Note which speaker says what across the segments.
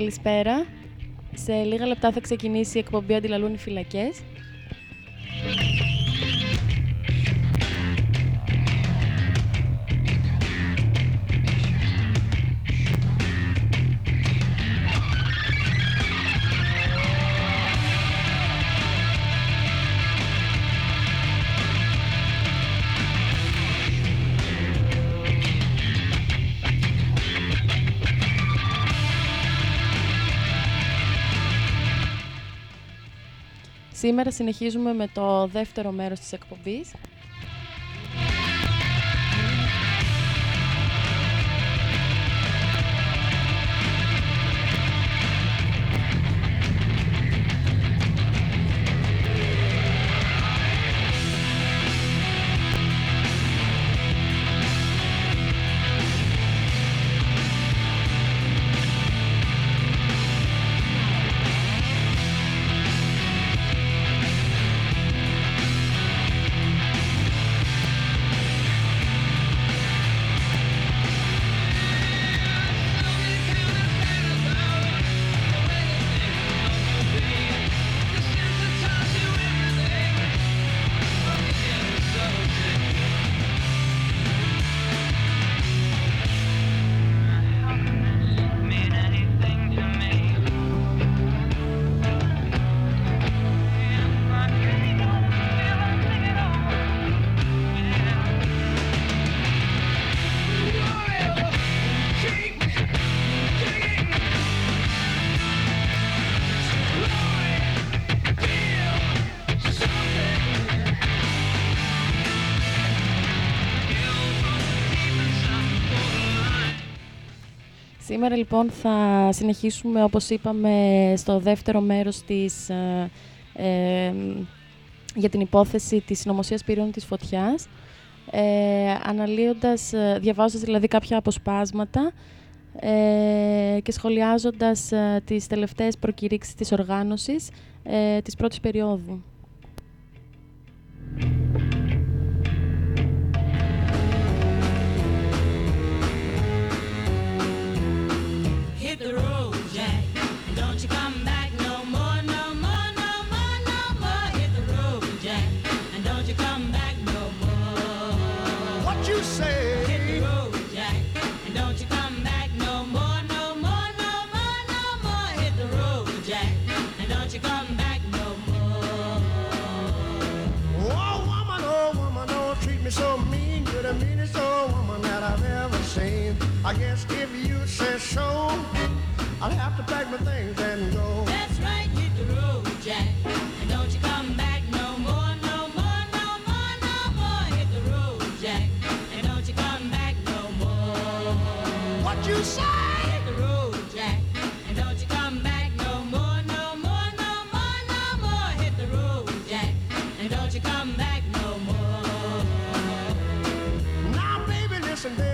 Speaker 1: καλησπέρα. Σε λίγα λεπτά θα ξεκινήσει η εκπομπή «Αντιλαλούν οι φυλακές». Σήμερα συνεχίζουμε με το δεύτερο μέρος της εκπομπής. Σήμερα λοιπόν θα συνεχίσουμε όπως είπαμε στο δεύτερο μέρος της, ε, ε για την υπόθεση της συνωμοσίας πυρών της φωτιάς ε, αναλύοντας, ε, διαβάζοντας δηλαδή κάποια αποσπάσματα ε, και σχολιάζοντας ε, τις τελευταίες προκηρύξεις της οργάνωσης ε, της πρώτης περίοδου. the road, Jack. And don't you come back no more, no more, no more, no more. Hit the road, Jack. And don't you come back no more. What you say? Hit the road, Jack. And don't you come back no more, no more, no more, no more. Hit the road, Jack. And don't you come back no more. Oh, woman, oh, woman, don't treat me
Speaker 2: so mean. You're the meanest old woman that I've
Speaker 1: ever I guess if you say so, I'll have to pack my things and go.
Speaker 2: That's right, hit the road, Jack.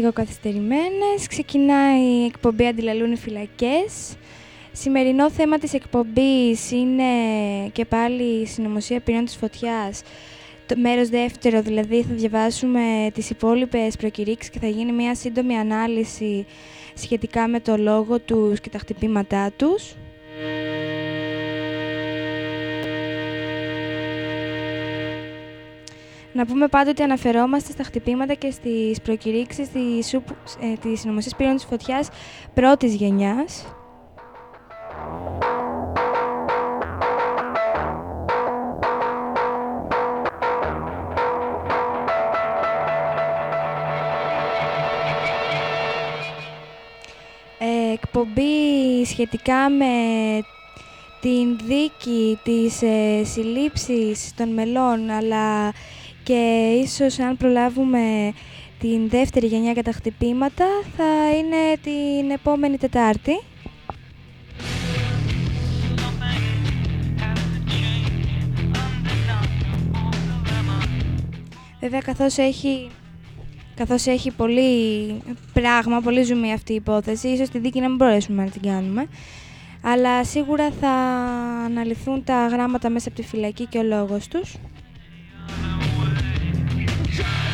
Speaker 3: λίγο καθυστερημένες. Ξεκινάει η εκπομπή «Αντιλαλούν οι φυλακές». Σημερινό θέμα της εκπομπής είναι και πάλι η συνωμοσία πυρών της φωτιάς. Το μέρος δεύτερο, δηλαδή θα διαβάσουμε τις υπόλοιπες προκηρύξεις και θα γίνει μια σύντομη ανάλυση σχετικά με το λόγο τους και τα χτυπήματά τους. Να πούμε πάντοτε ότι αναφερόμαστε στα χτυπήματα και στις προκηρύξεις της, ε, της συνωμοσίας πύρων της φωτιάς πρώτης γενιάς. Ε, εκπομπή σχετικά με την δίκη της ε, συλλήψης των μελών αλλά και ίσως αν προλάβουμε την δεύτερη γενιά για τα χτυπήματα θα είναι την επόμενη Τετάρτη. Βέβαια καθώς έχει, καθώς έχει πολύ πράγμα, πολύ ζουμί αυτή η υπόθεση, ίσως τη δίκη να μην μπορέσουμε να την κάνουμε. Αλλά σίγουρα θα αναλυθούν τα γράμματα μέσα από τη φυλακή και ο λόγος τους. Σε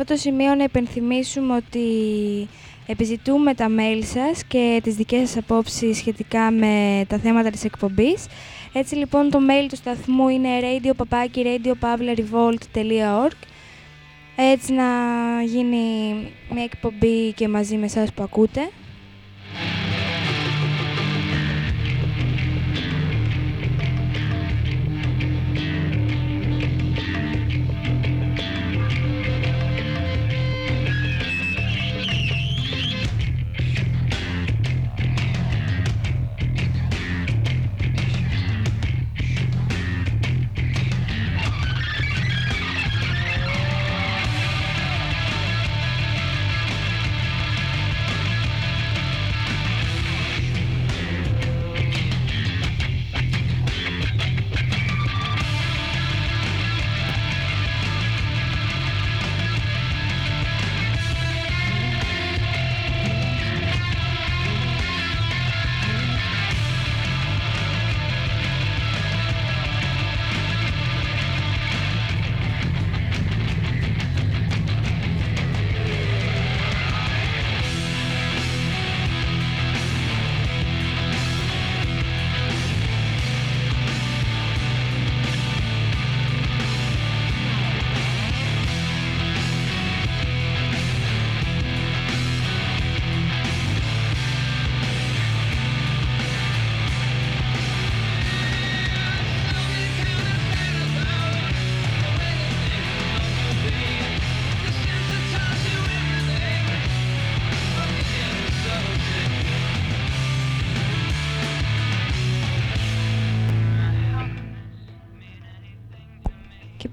Speaker 3: αυτό το σημείο να υπενθυμίσουμε ότι επιζητούμε τα mail σας και τις δικές σας απόψεις σχετικά με τα θέματα της εκπομπής. Έτσι λοιπόν το mail του σταθμού είναι radio.radiopavlarevolt.org Έτσι να γίνει μια εκπομπή και μαζί με εσάς που ακούτε.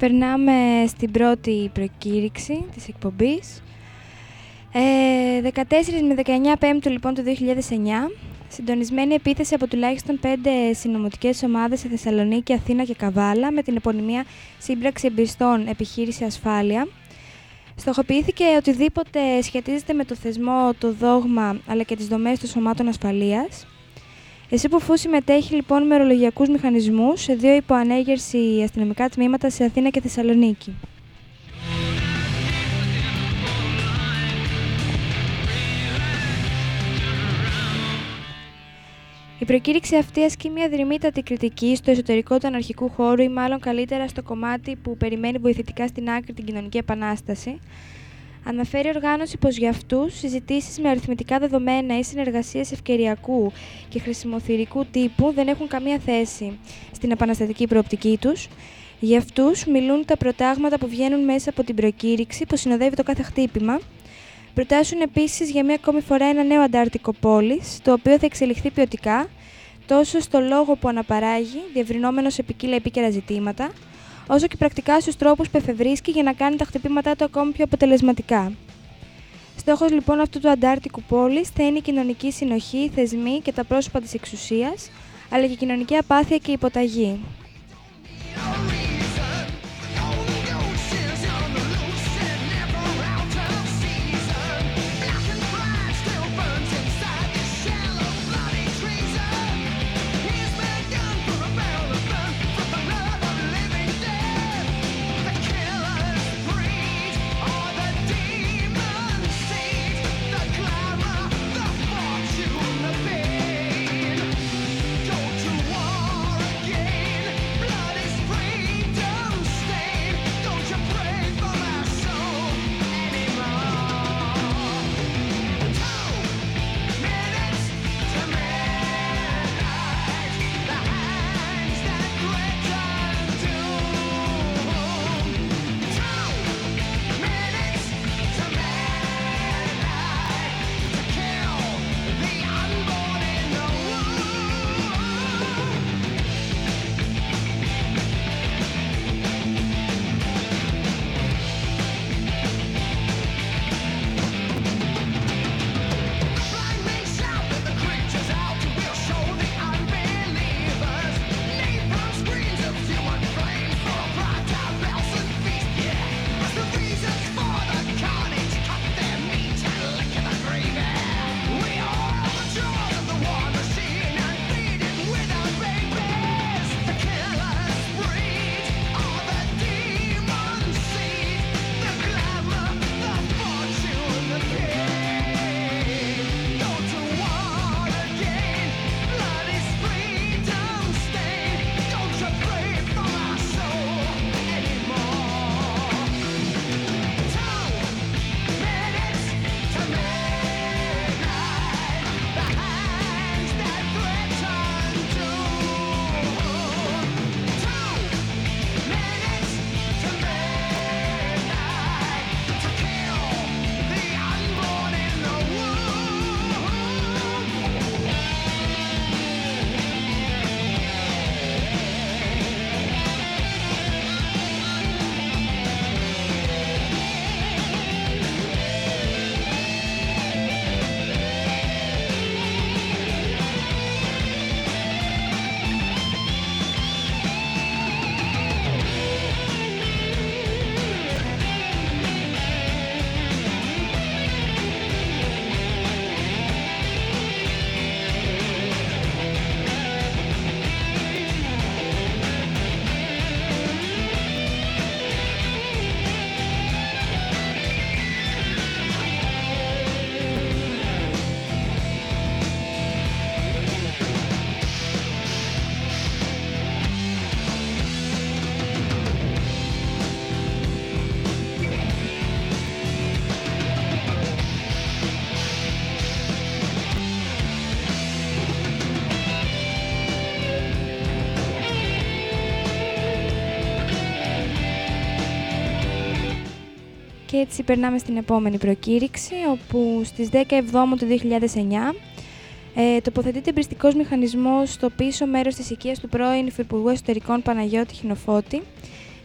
Speaker 4: Περνάμε στην πρώτη προκήρυξη της εκπομπής. Ε, 14 με 19 Πέμπτου λοιπόν του 2009, συντονισμένη επίθεση από τουλάχιστον 5 συνομωτικές ομάδες σε Θεσσαλονίκη, Αθήνα και Καβάλα με την επωνυμία Σύμπραξη Εμπιστών Επιχείρηση Ασφάλεια. Στοχοποιήθηκε οτιδήποτε σχετίζεται με το θεσμό, το δόγμα αλλά και τις δομές των σωμάτων ασφαλείας. Εσύ που φού συμμετέχει λοιπόν με ορολογιακούς μηχανισμούς σε δύο υποανέγερση αστυνομικά τμήματα σε Αθήνα και Θεσσαλονίκη. Η προκήρυξη αυτή ασκεί μια δρυμύτατη κριτική στο εσωτερικό του αναρχικού χώρου ή μάλλον καλύτερα στο κομμάτι που περιμένει βοηθητικά στην άκρη την κοινωνική επανάσταση. Αναφέρει οργάνωση πως για αυτούς συζητήσεις με αριθμητικά δεδομένα ή συνεργασίες ευκαιριακού και χρησιμοθυρικού τύπου δεν έχουν καμία θέση στην επαναστατική προοπτική τους. Για αυτούς μιλούν τα προτάγματα που βγαίνουν μέσα από την προκήρυξη που συνοδεύει το κάθε χτύπημα Προτάσουν επίσης για μία ακόμη φορά ένα νέο αντάρτικο πόλης, το οποίο θα εξελιχθεί ποιοτικά τόσο στο λόγο που αναπαράγει, διευρυνόμενος σε ποικίλα επίκαιρα ζητήματα, όσο και πρακτικά στους τρόπους που εφευρίσκει για να κάνει τα χτυπήματά του ακόμη πιο αποτελεσματικά. Στόχος λοιπόν αυτού του αντάρτικου πόλης θα είναι η κοινωνική συνοχή, οι θεσμοί και τα πρόσωπα της εξουσίας, αλλά και η κοινωνική απάθεια και υποταγή. Έτσι περνάμε στην επόμενη προκήρυξη, όπου στις 10 Εβδόμου του 2009 ε, τοποθετείται εμπριστικός μηχανισμός στο πίσω μέρος της οικίας του πρώην Υφυπουργού Εσωτερικών Παναγιώτη Χινοφώτη,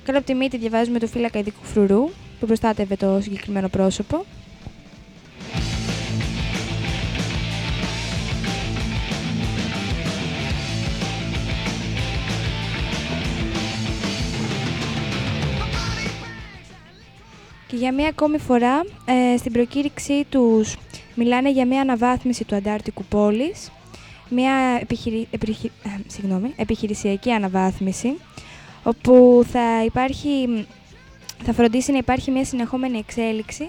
Speaker 4: Κάτω από τη μύτη διαβάζουμε το φύλακα ειδικού φρουρού που προστάτευε το συγκεκριμένο πρόσωπο. Για μία ακόμη φορά, ε, στην προκήρυξή τους μιλάνε για μία αναβάθμιση του Αντάρτικου πόλης, μία επιχειρη... επιχει- ε, συγγνώμη, επιχειρησιακή αναβάθμιση, όπου θα, υπάρχει, θα φροντίσει να υπάρχει μία συνεχόμενη εξέλιξη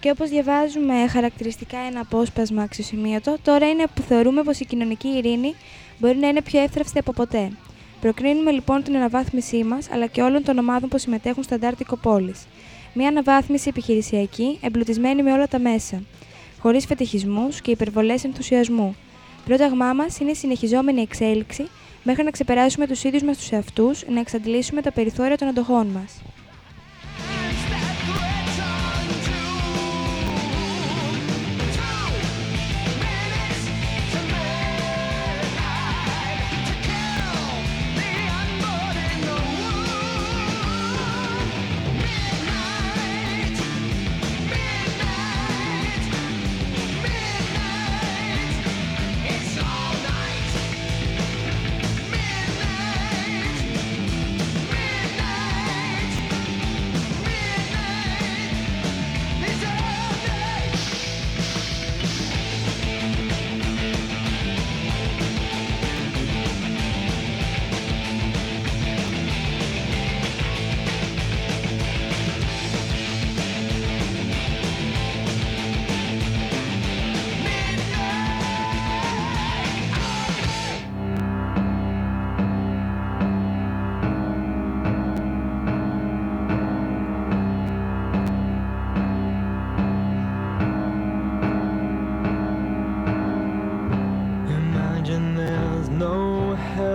Speaker 4: και όπως διαβάζουμε χαρακτηριστικά ένα απόσπασμα αξιοσημείωτο, τώρα είναι που θεωρούμε πως η κοινωνική ειρήνη μπορεί να είναι πιο εύθραυστη από ποτέ. Προκρίνουμε λοιπόν την αναβάθμισή μας, αλλά και όλων των ομάδων που συμμετέχουν στο Αντάρτικο πόλης. Μια αναβάθμιση επιχειρησιακή, εμπλουτισμένη με όλα τα μέσα, χωρίς φετιχισμούς και υπερβολές ενθουσιασμού. Πρόταγμά μας είναι η συνεχιζόμενη εξέλιξη μέχρι να ξεπεράσουμε τους ίδιους μας τους εαυτούς, να εξαντλήσουμε τα περιθώρια των αντοχών μας.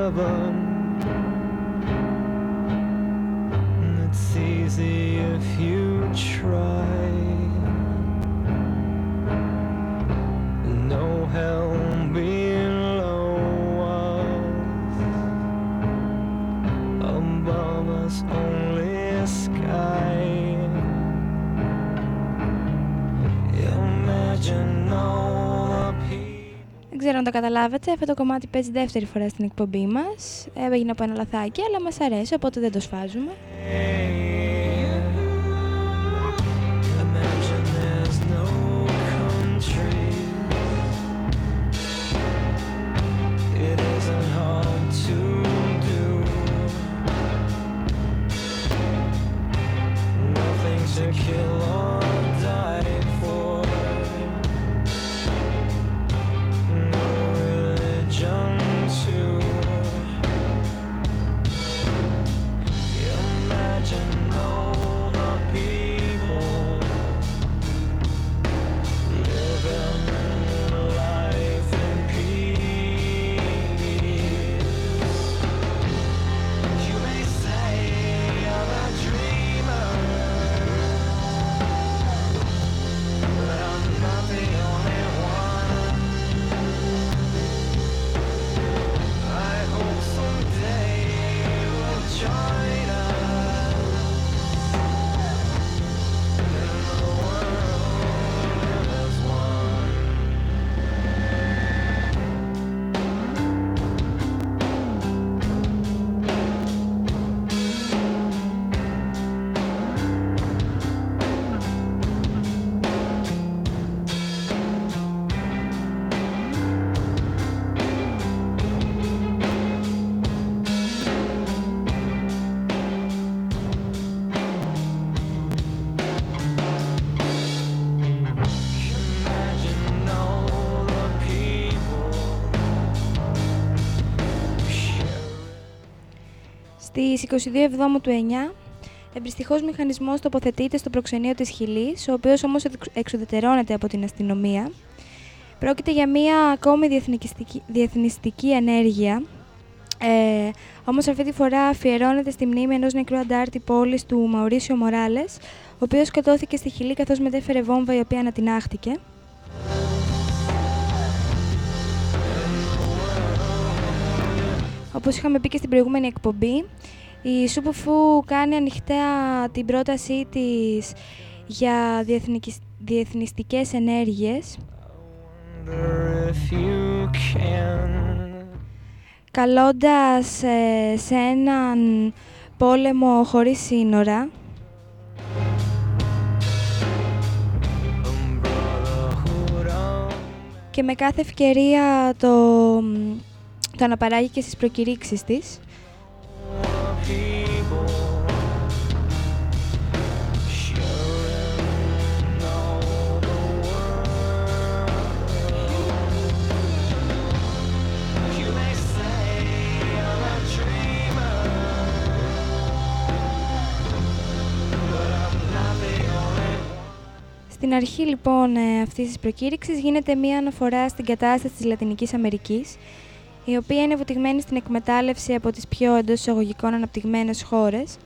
Speaker 4: lover. Καταλάβατε, αυτό το κομμάτι παίζει δεύτερη φορά στην εκπομπή μας. Έγινε από ένα λαθάκι, αλλά μας αρέσει, οπότε δεν το σφάζουμε. Στις 22 Εβδόμου του 9, εμπριστυχός μηχανισμός τοποθετείται στο προξενείο της Χιλής, ο οποίος όμως εξ- εξουδετερώνεται από την αστυνομία. Πρόκειται για μία ακόμη διεθνικιστική- διεθνιστική ενέργεια, ε, όμως αυτή τη φορά αφιερώνεται στη μνήμη ενός νεκρού αντάρτη πόλης του Μαουρίσιο Μοράλες, ο οποίος σκοτώθηκε στη Χιλή καθώς μετέφερε βόμβα η οποία ανατινάχτηκε. Όπως είχαμε πει και στην προηγούμενη εκπομπή,
Speaker 3: Η Σούποφου κάνει ανοιχτά την πρότασή της για διεθνικισ- διεθνιστικές ενέργειες,
Speaker 4: Wonder if you can.
Speaker 3: καλώντας ε, σε έναν πόλεμο χωρίς σύνορα
Speaker 4: A brotherhood of
Speaker 3: και με κάθε ευκαιρία το, το αναπαράγει και στις προκηρύξεις της. Στην αρχή λοιπόν ε, αυτής της προκήρυξης γίνεται μία αναφορά στην κατάσταση της Λατινικής Αμερικής, η οποία είναι βουτυγμένη στην εκμετάλλευση από τις πιο εντός εισαγωγικών αναπτυγμένες χώρες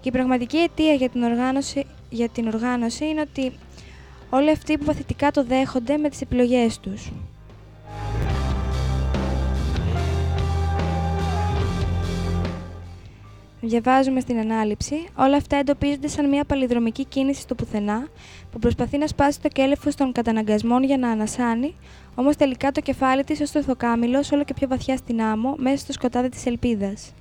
Speaker 3: και η πραγματική αιτία για την οργάνωση, για την οργάνωση είναι ότι όλοι αυτοί που παθητικά το δέχονται με τις επιλογές τους. Διαβάζουμε στην ανάληψη, όλα αυτά εντοπίζονται σαν μια παλιδρομική κίνηση στο πουθενά που προσπαθεί να σπάσει το κέλεφος των καταναγκασμών για να ανασάνει, όμως τελικά το κεφάλι της ως το θοκάμιλος όλο και πιο βαθιά στην άμμο, μέσα στο σκοτάδι της ελπίδας.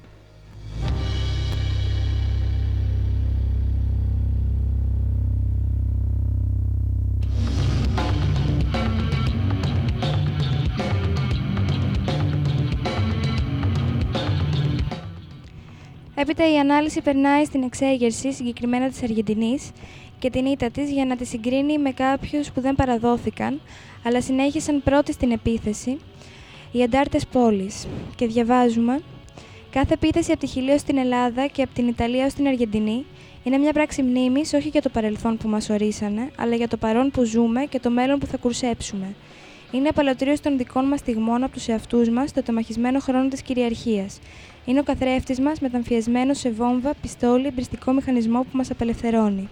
Speaker 3: Έπειτα η ανάλυση περνάει στην εξέγερση συγκεκριμένα της Αργεντινής και την ήττα της για να τη συγκρίνει με κάποιους που δεν παραδόθηκαν, αλλά συνέχισαν πρώτοι στην επίθεση, οι αντάρτες πόλης. Και διαβάζουμε «Κάθε επίθεση από τη Χιλή ως την Ελλάδα και από την Ιταλία ως την Αργεντινή είναι μια πράξη μνήμης όχι για το παρελθόν που μας ορίσανε, αλλά για το παρόν που ζούμε και το μέλλον που θα κουρσέψουμε. Είναι απαλωτρίωση των δικών μας στιγμών από τους εαυτούς μας στο τεμαχισμένο χρόνο της κυριαρχίας. Είναι ο καθρέφτης μας μεταμφιεσμένος σε βόμβα, πιστόλι, εμπριστικό μηχανισμό που μας απελευθερώνει.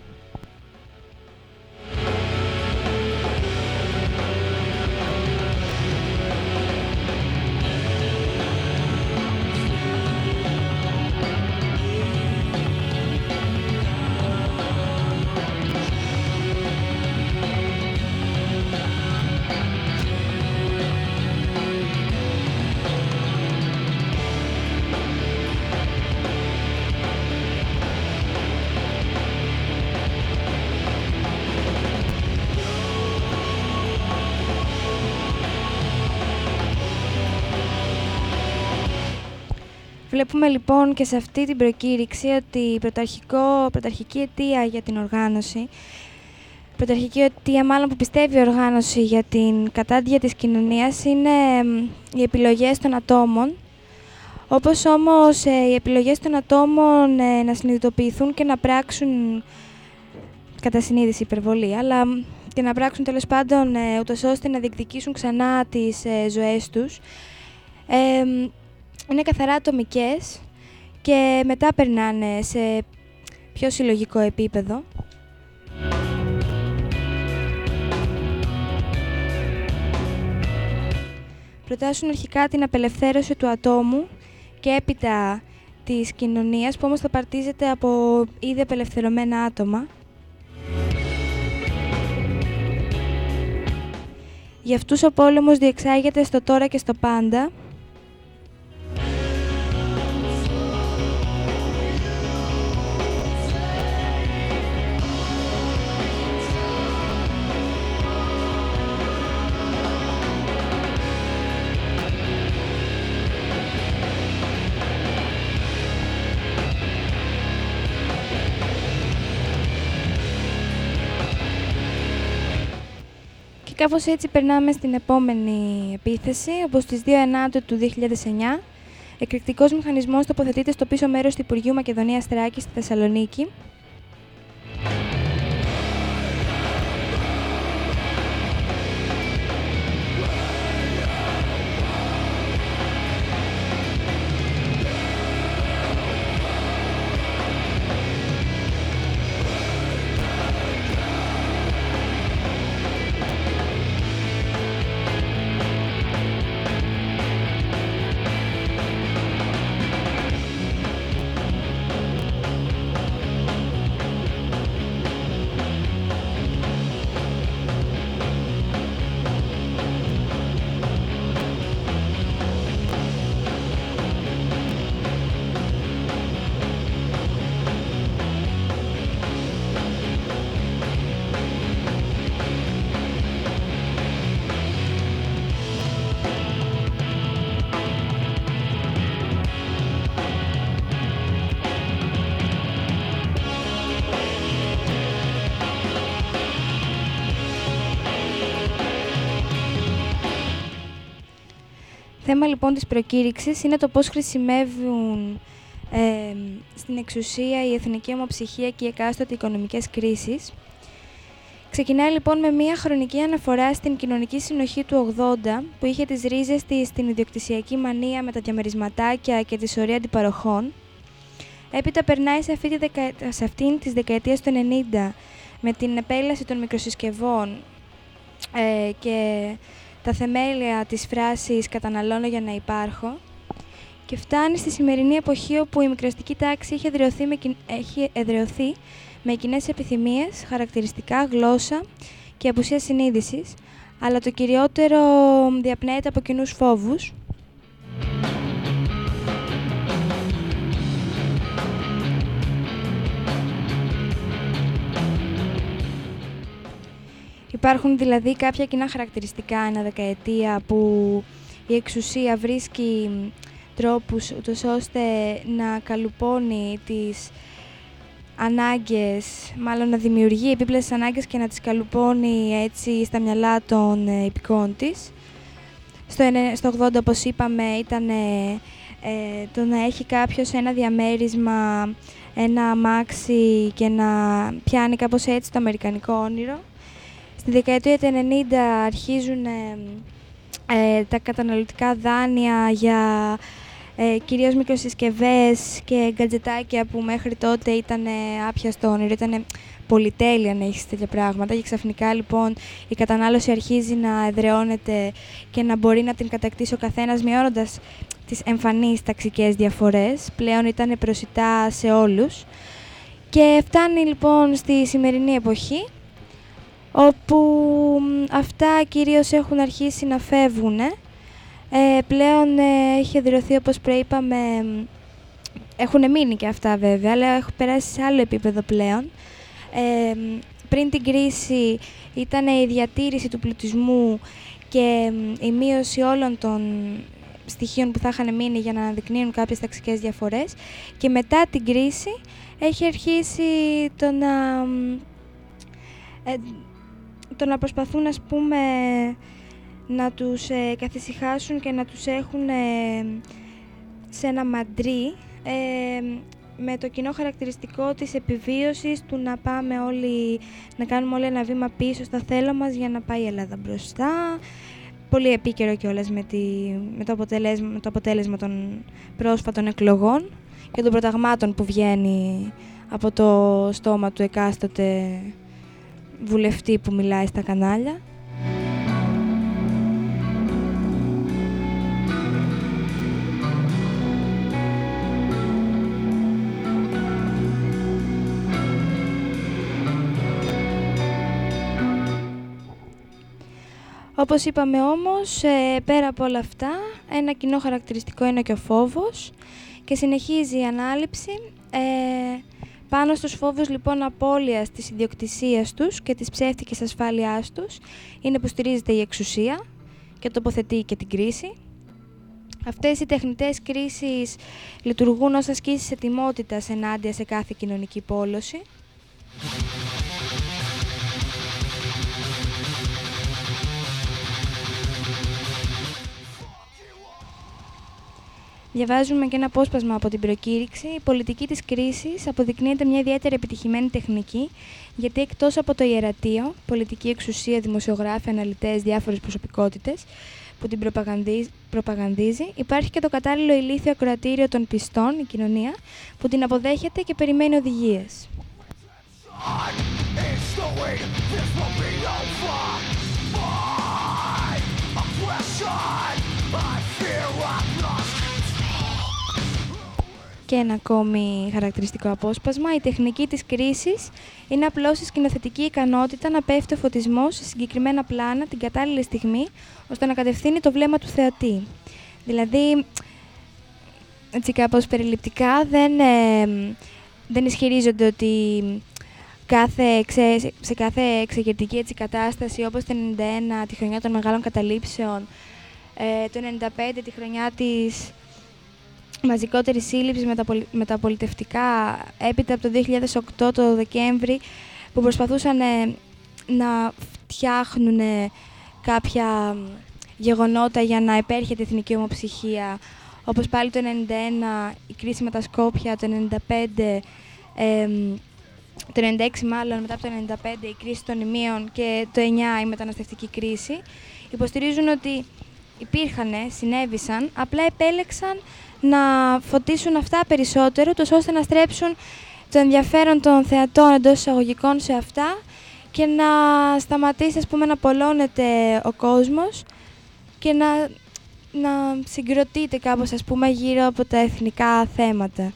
Speaker 3: Βλέπουμε λοιπόν και σε αυτή την προκήρυξη ότι η πρωταρχικό, πρωταρχική αιτία για την οργάνωση, πρωταρχική αιτία μάλλον που πιστεύει η οργάνωση για την κατάντια της κοινωνίας είναι μ, οι επιλογές των ατόμων, όπως όμως ε, οι επιλογές των ατόμων ε, να συνειδητοποιηθούν και να πράξουν κατά συνείδηση υπερβολή, αλλά μ, και να πράξουν τέλος πάντων ε, ούτως ώστε να διεκδικήσουν ξανά τις ε, ζωές τους. Ε, μ, είναι καθαρά ατομικές και μετά περνάνε σε πιο συλλογικό επίπεδο. Προτάσουν αρχικά την απελευθέρωση του ατόμου και έπειτα της κοινωνίας που όμως θα παρτίζεται από ήδη απελευθερωμένα άτομα. Για αυτούς ο πόλεμος διεξάγεται στο τώρα και στο πάντα κάπως έτσι περνάμε στην επόμενη επίθεση, όπως στις 2 Ενάτου του 2009. Εκρηκτικός μηχανισμός τοποθετείται στο πίσω μέρος του Υπουργείου Μακεδονίας Θράκης στη Θεσσαλονίκη. Θέμα λοιπόν της προκήρυξης είναι το πώς χρησιμεύουν ε, στην εξουσία η εθνική ομοψυχία και οι εκάστοτε οικονομικές κρίσεις. Ξεκινάει λοιπόν με μια χρονική αναφορά στην κοινωνική συνοχή του 80 που είχε τις ρίζες της στην ιδιοκτησιακή μανία με τα διαμερισματάκια και τη σωρία αντιπαροχών. Έπειτα περνάει σε, αυτή τη δεκα... σε αυτήν της δεκαετίας του 90 με την επέλαση των μικροσυσκευών ε, και τα θεμέλια της φράσης «καταναλώνω για να υπάρχω» και φτάνει στη σημερινή εποχή όπου η μικραστική τάξη έχει εδραιωθεί με, κιν- έχει εδραιωθεί με κοινές επιθυμίες, χαρακτηριστικά, γλώσσα και απουσία συνείδησης, αλλά το κυριότερο διαπνέεται από κοινούς φόβους. Υπάρχουν δηλαδή κάποια κοινά χαρακτηριστικά ένα δεκαετία που η εξουσία βρίσκει τρόπους ούτως ώστε να καλουπώνει τις ανάγκες, μάλλον να δημιουργεί επίπλεσες ανάγκες και να τις καλουπώνει έτσι στα μυαλά των ε, υπηκών της. Στο, ενε- στο 80, όπως είπαμε, ήταν ε, ε, το να έχει κάποιος ένα διαμέρισμα, ένα αμάξι και να πιάνει κάπως έτσι το αμερικανικό όνειρο. Στη δεκαετία του 90 αρχίζουν ε, ε, τα καταναλωτικά δάνεια για ε, κυρίως μικροσυσκευές και γκατζετάκια που μέχρι τότε ήταν ε, άπιαστο όνειρο, ήταν πολυτέλεια να έχεις τέτοια πράγματα και ξαφνικά λοιπόν η κατανάλωση αρχίζει να εδραιώνεται και να μπορεί να την κατακτήσει ο καθένας μειώνοντας τις εμφανείς ταξικές διαφορές. Πλέον ήταν προσιτά σε όλους. Και φτάνει λοιπόν στη σημερινή εποχή όπου μ, αυτά κυρίως έχουν αρχίσει να φεύγουν. Ε, πλέον ε, έχει εδραιωθεί όπως προείπαμε, μ, έχουν μείνει και αυτά βέβαια, αλλά έχουν περάσει σε άλλο επίπεδο πλέον. Ε, μ, πριν την κρίση ήταν η διατήρηση του πλουτισμού και μ, η μείωση όλων των στοιχείων που θα είχαν μείνει για να αναδεικνύουν κάποιες ταξικές διαφορές και μετά την κρίση έχει αρχίσει το να, μ, ε, το να προσπαθούν ας πούμε να τους ε, καθησυχάσουν και να τους έχουν ε, σε ένα μαντρί ε, με το κοινό χαρακτηριστικό της επιβίωσης του να πάμε όλοι, να κάνουμε όλοι ένα βήμα πίσω στα θέλω μας για να πάει η Ελλάδα μπροστά. Πολύ επίκαιρο κιόλας με, τη, με, το αποτέλεσμα, με το αποτέλεσμα των πρόσφατων εκλογών και των προταγμάτων που βγαίνει από το στόμα του εκάστοτε βουλευτή που μιλάει στα κανάλια. Όπως είπαμε όμως, ε, πέρα από όλα αυτά, ένα κοινό χαρακτηριστικό είναι και ο φόβος και συνεχίζει η ανάληψη ε, πάνω στους φόβους λοιπόν απώλειας της ιδιοκτησίας τους και της ψεύτικης ασφάλειάς τους είναι που στηρίζεται η εξουσία και τοποθετεί και την κρίση. Αυτές οι τεχνητές κρίσεις λειτουργούν ως ασκήσεις ετοιμότητας ενάντια σε κάθε κοινωνική πόλωση. Διαβάζουμε και ένα απόσπασμα από την προκήρυξη. Η πολιτική της κρίσης αποδεικνύεται μια ιδιαίτερα επιτυχημένη τεχνική, γιατί εκτός από το ιερατείο, πολιτική εξουσία, δημοσιογράφοι, αναλυτές, διάφορες προσωπικότητες, που την προπαγανδίζ- προπαγανδίζει, υπάρχει και το κατάλληλο ηλίθιο ακροατήριο των πιστών, η κοινωνία, που την αποδέχεται και περιμένει οδηγίες. Και ένα ακόμη χαρακτηριστικό απόσπασμα, η τεχνική της κρίσης είναι απλώς η σκηνοθετική ικανότητα να πέφτει ο φωτισμός σε συγκεκριμένα πλάνα την κατάλληλη στιγμή, ώστε να κατευθύνει το βλέμμα του θεατή. Δηλαδή, έτσι κάπως περιληπτικά, δεν, ε, δεν ισχυρίζονται ότι κάθε εξε- σε κάθε εξεγερτική έτσι, κατάσταση, όπως το 91, τη χρονιά των μεγάλων καταλήψεων, ε, το 95, τη χρονιά της μαζικότερη σύλληψη με τα, πολι- με τα πολιτευτικά έπειτα από το 2008 το Δεκέμβρη που προσπαθούσαν ε, να φτιάχνουν κάποια γεγονότα για να επέρχεται η εθνική ομοψυχία, όπως πάλι το 91 η κρίση με τα Σκόπια, το 95 εμ, το 96 μάλλον, μετά από το 95 η κρίση των ημείων και το 9 η μεταναστευτική κρίση, υποστηρίζουν ότι υπήρχαν, συνέβησαν, απλά επέλεξαν να φωτίσουν αυτά περισσότερο, τόσο ώστε να στρέψουν το ενδιαφέρον των θεατών εντός εισαγωγικών σε αυτά και να σταματήσει ας πούμε, να πολλώνεται ο κόσμος και να, να συγκροτείται κάπως ας πούμε, γύρω από τα εθνικά θέματα.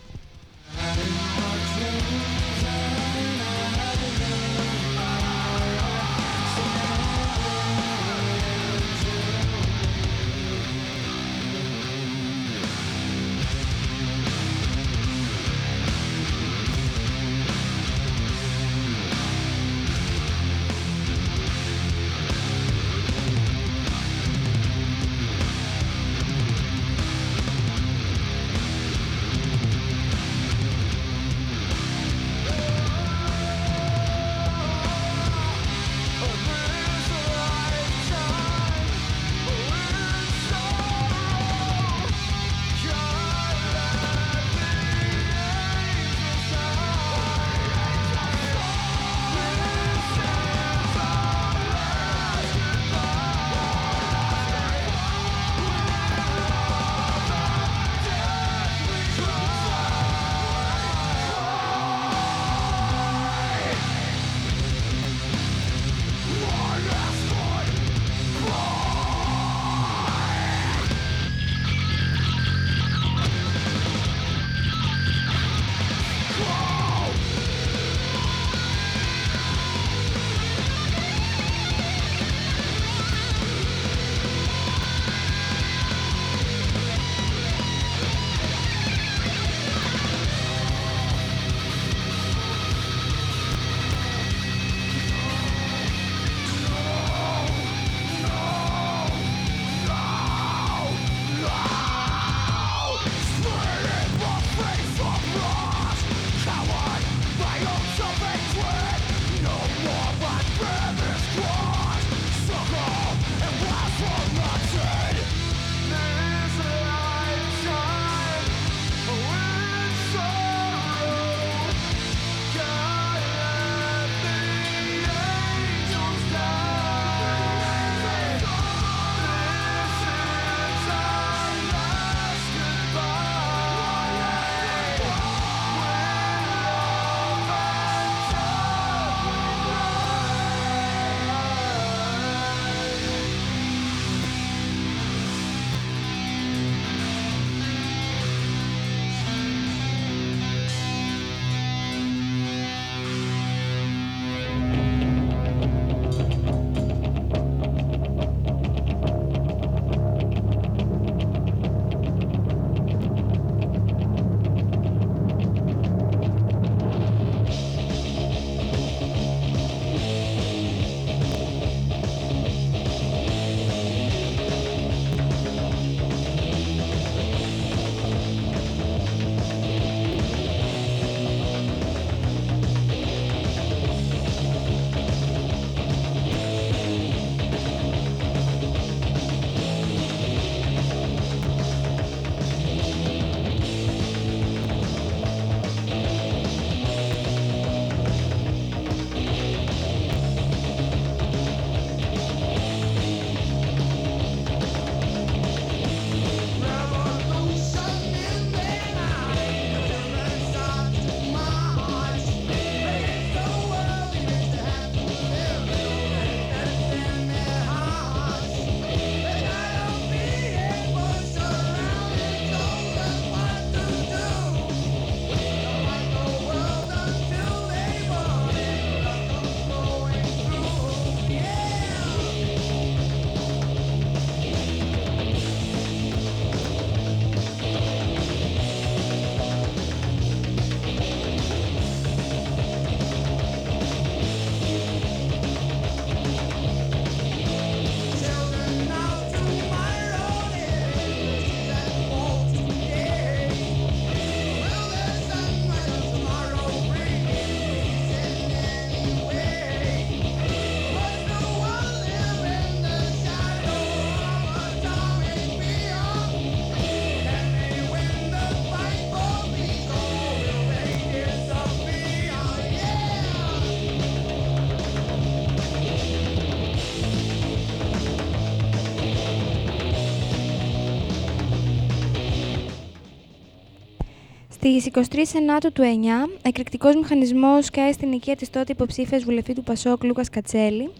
Speaker 3: Στις 23 Σενάτου του 9, εκρηκτικός μηχανισμός σκάει στην οικία της τότε υποψήφιας βουλευτή του Πασόκ Λούκας Κατσέλη.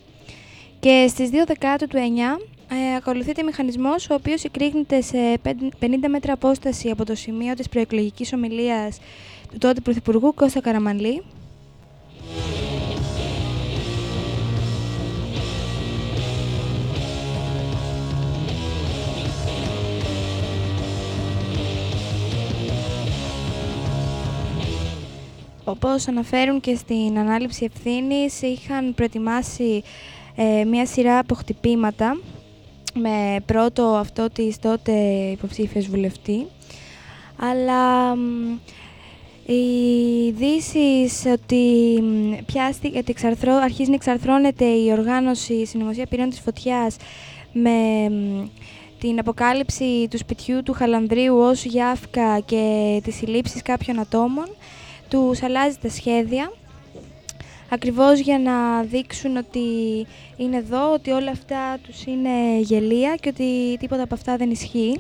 Speaker 3: Και στις 2 Δεκάτου του 9 ε, ακολουθείται μηχανισμός ο οποίος εκρήγνεται σε 50 μέτρα απόσταση από το σημείο της προεκλογικής ομιλίας του τότε Πρωθυπουργού Κώστα Καραμανλή Όπως αναφέρουν και στην ανάληψη ευθύνης, είχαν προετοιμάσει ε, μία σειρά από χτυπήματα με πρώτο αυτό της τότε υποψήφιας βουλευτή. Αλλά μ, οι ειδήσεις ότι μ, πιάστηκε, ότι εξαρθρώ, αρχίζει να εξαρθρώνεται η οργάνωση η συνωμοσία πυρών της φωτιάς με μ, την αποκάλυψη του σπιτιού του Χαλανδρίου ως Γιάφκα και τις συλλήψεις κάποιων ατόμων, τους αλλάζει τα σχέδια ακριβώς για να δείξουν ότι είναι εδώ, ότι όλα αυτά τους είναι γελία και ότι τίποτα από αυτά δεν ισχύει.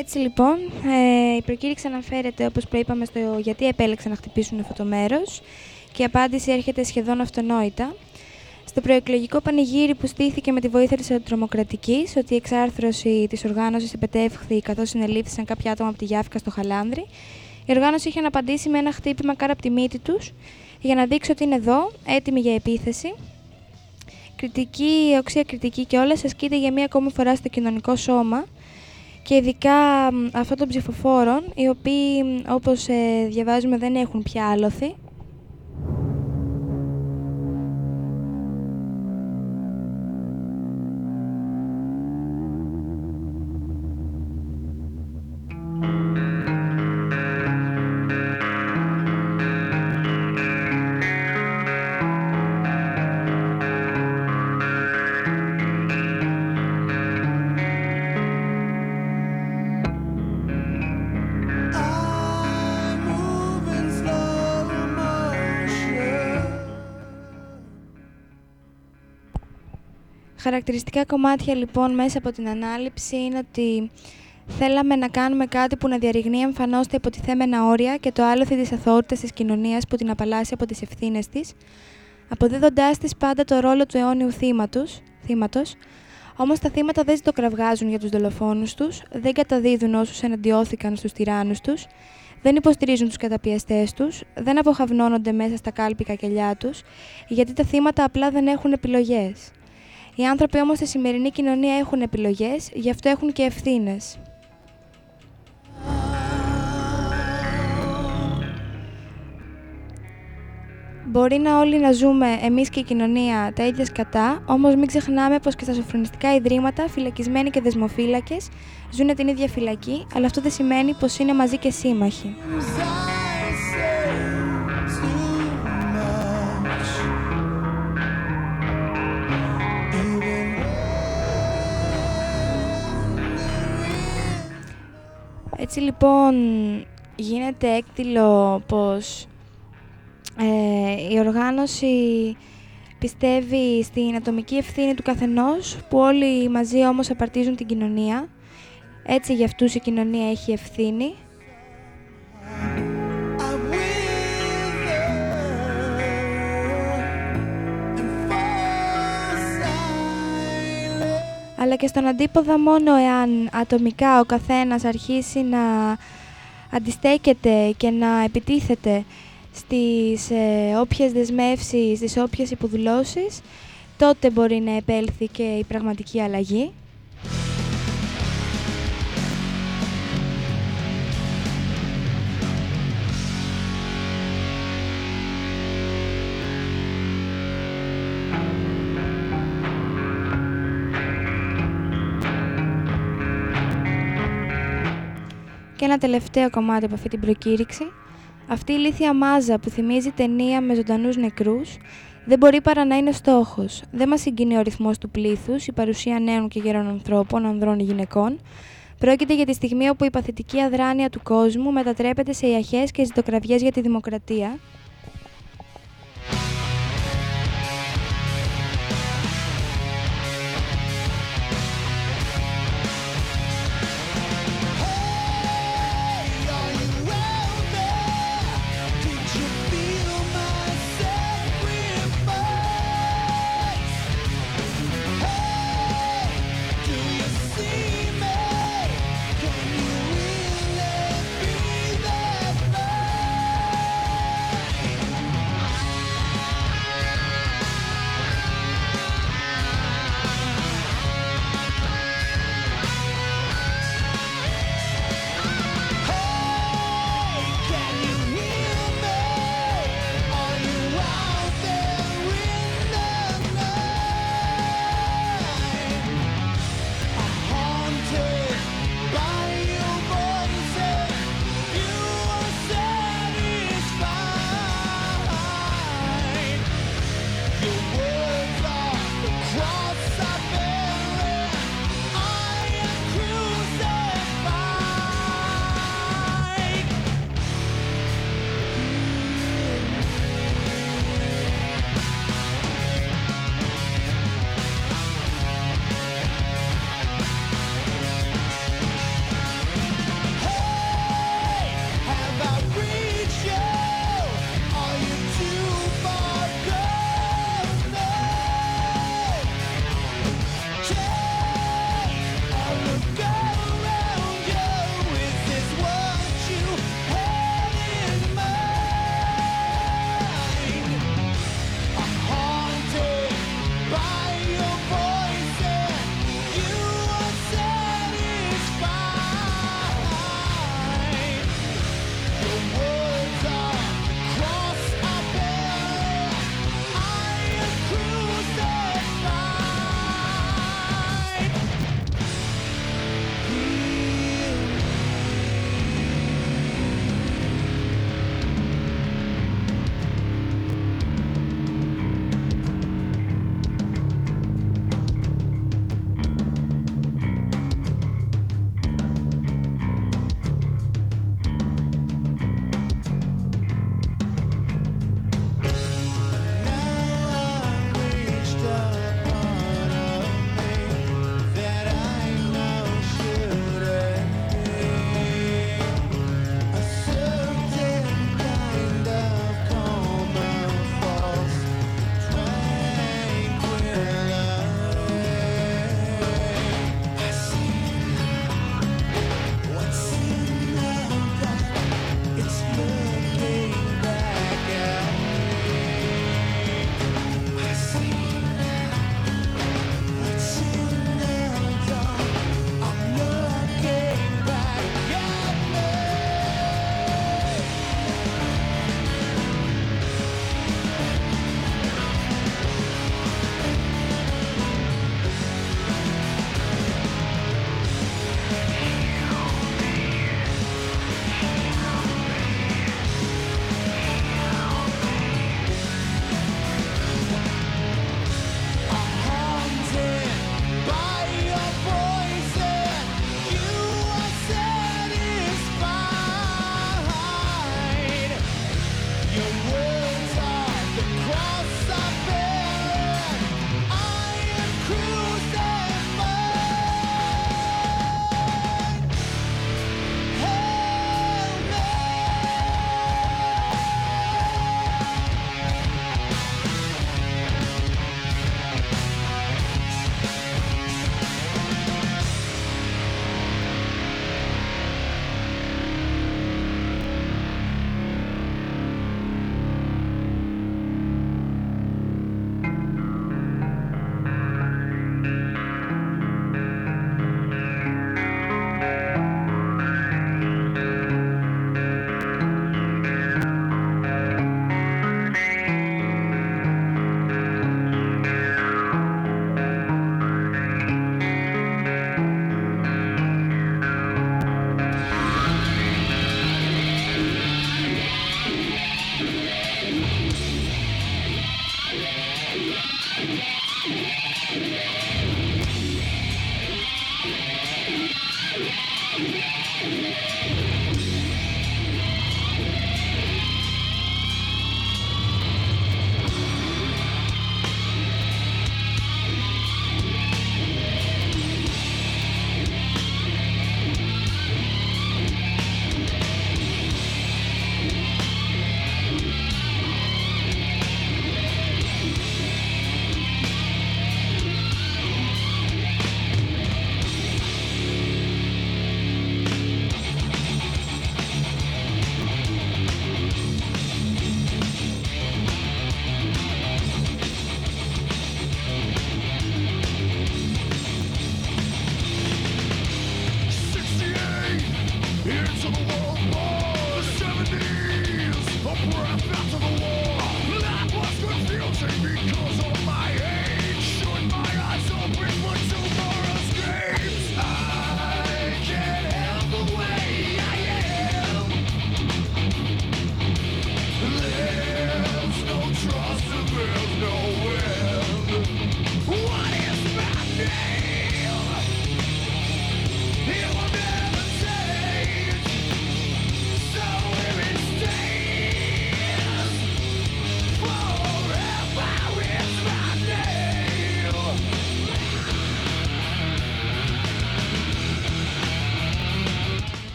Speaker 3: Έτσι λοιπόν, ε, η προκήρυξη αναφέρεται, όπως προείπαμε, στο γιατί επέλεξαν να χτυπήσουν αυτό το μέρος και η απάντηση έρχεται σχεδόν αυτονόητα. Στο προεκλογικό πανηγύρι που στήθηκε με τη βοήθεια της τρομοκρατικής, ότι η εξάρθρωση της οργάνωσης επετεύχθη καθώς συνελήφθησαν κάποια άτομα από τη Γιάφκα στο Χαλάνδρη, η οργάνωση είχε να απαντήσει με ένα χτύπημα κάτω από τη μύτη τους για να δείξει ότι είναι εδώ, έτοιμη για επίθεση. Κριτική, οξία κριτική και όλα ασκείται για μία ακόμη φορά στο κοινωνικό σώμα, και ειδικά μ, αυτών των ψηφοφόρων, οι οποίοι, μ, όπως ε, διαβάζουμε, δεν έχουν πια άλοθη. Χαρακτηριστικά κομμάτια λοιπόν μέσα από την ανάληψη είναι ότι θέλαμε να κάνουμε κάτι που να διαρριγνύει εμφανώς τα υποτιθέμενα όρια και το άλοθη της αθωότητας της κοινωνίας που την απαλλάσσει από τις ευθύνες της, αποδίδοντάς της πάντα το ρόλο του αιώνιου θύματος, θύματος όμως τα θύματα δεν ζητοκραυγάζουν για τους δολοφόνους τους, δεν καταδίδουν όσους εναντιώθηκαν στους τυράννους τους, δεν υποστηρίζουν τους καταπιεστές τους, δεν αποχαυνώνονται μέσα στα κάλπικα κελιά τους, γιατί τα θύματα απλά δεν έχουν επιλογές. Οι άνθρωποι όμως στη σημερινή κοινωνία έχουν επιλογές, γι' αυτό έχουν και ευθύνες. Μπορεί να όλοι να ζούμε εμείς και η κοινωνία τα ίδια σκατά, όμως μην ξεχνάμε πως και στα σοφρονιστικά ιδρύματα, φυλακισμένοι και δεσμοφύλακες ζουν την ίδια φυλακή, αλλά αυτό δεν σημαίνει πως είναι μαζί και σύμμαχοι. Έτσι λοιπόν γίνεται έκδηλο πως ε, η οργάνωση πιστεύει στην ατομική ευθύνη του καθενός που όλοι μαζί όμως απαρτίζουν την κοινωνία. Έτσι για αυτούς η κοινωνία έχει ευθύνη. Αλλά και στον αντίποδα μόνο εάν ατομικά ο καθένας αρχίσει να αντιστέκεται και να επιτίθεται στις ε, όποιες δεσμεύσεις, στις όποιες υποδηλώσεις, τότε μπορεί να επέλθει και η πραγματική αλλαγή. Ένα τελευταίο κομμάτι από αυτή την προκήρυξη. Αυτή η ηλίθια μάζα που θυμίζει ταινία με ζωντανούς νεκρούς δεν μπορεί παρά να είναι στόχος. Δεν μας συγκινεί ο ρυθμός του πλήθους, η παρουσία νέων και γερών ανθρώπων, ανδρών ή γυναικών. Πρόκειται για τη στιγμή όπου η παθητική αδράνεια του κόσμου μετατρέπεται σε ιαχές και ζητοκραυγές για τη δημοκρατία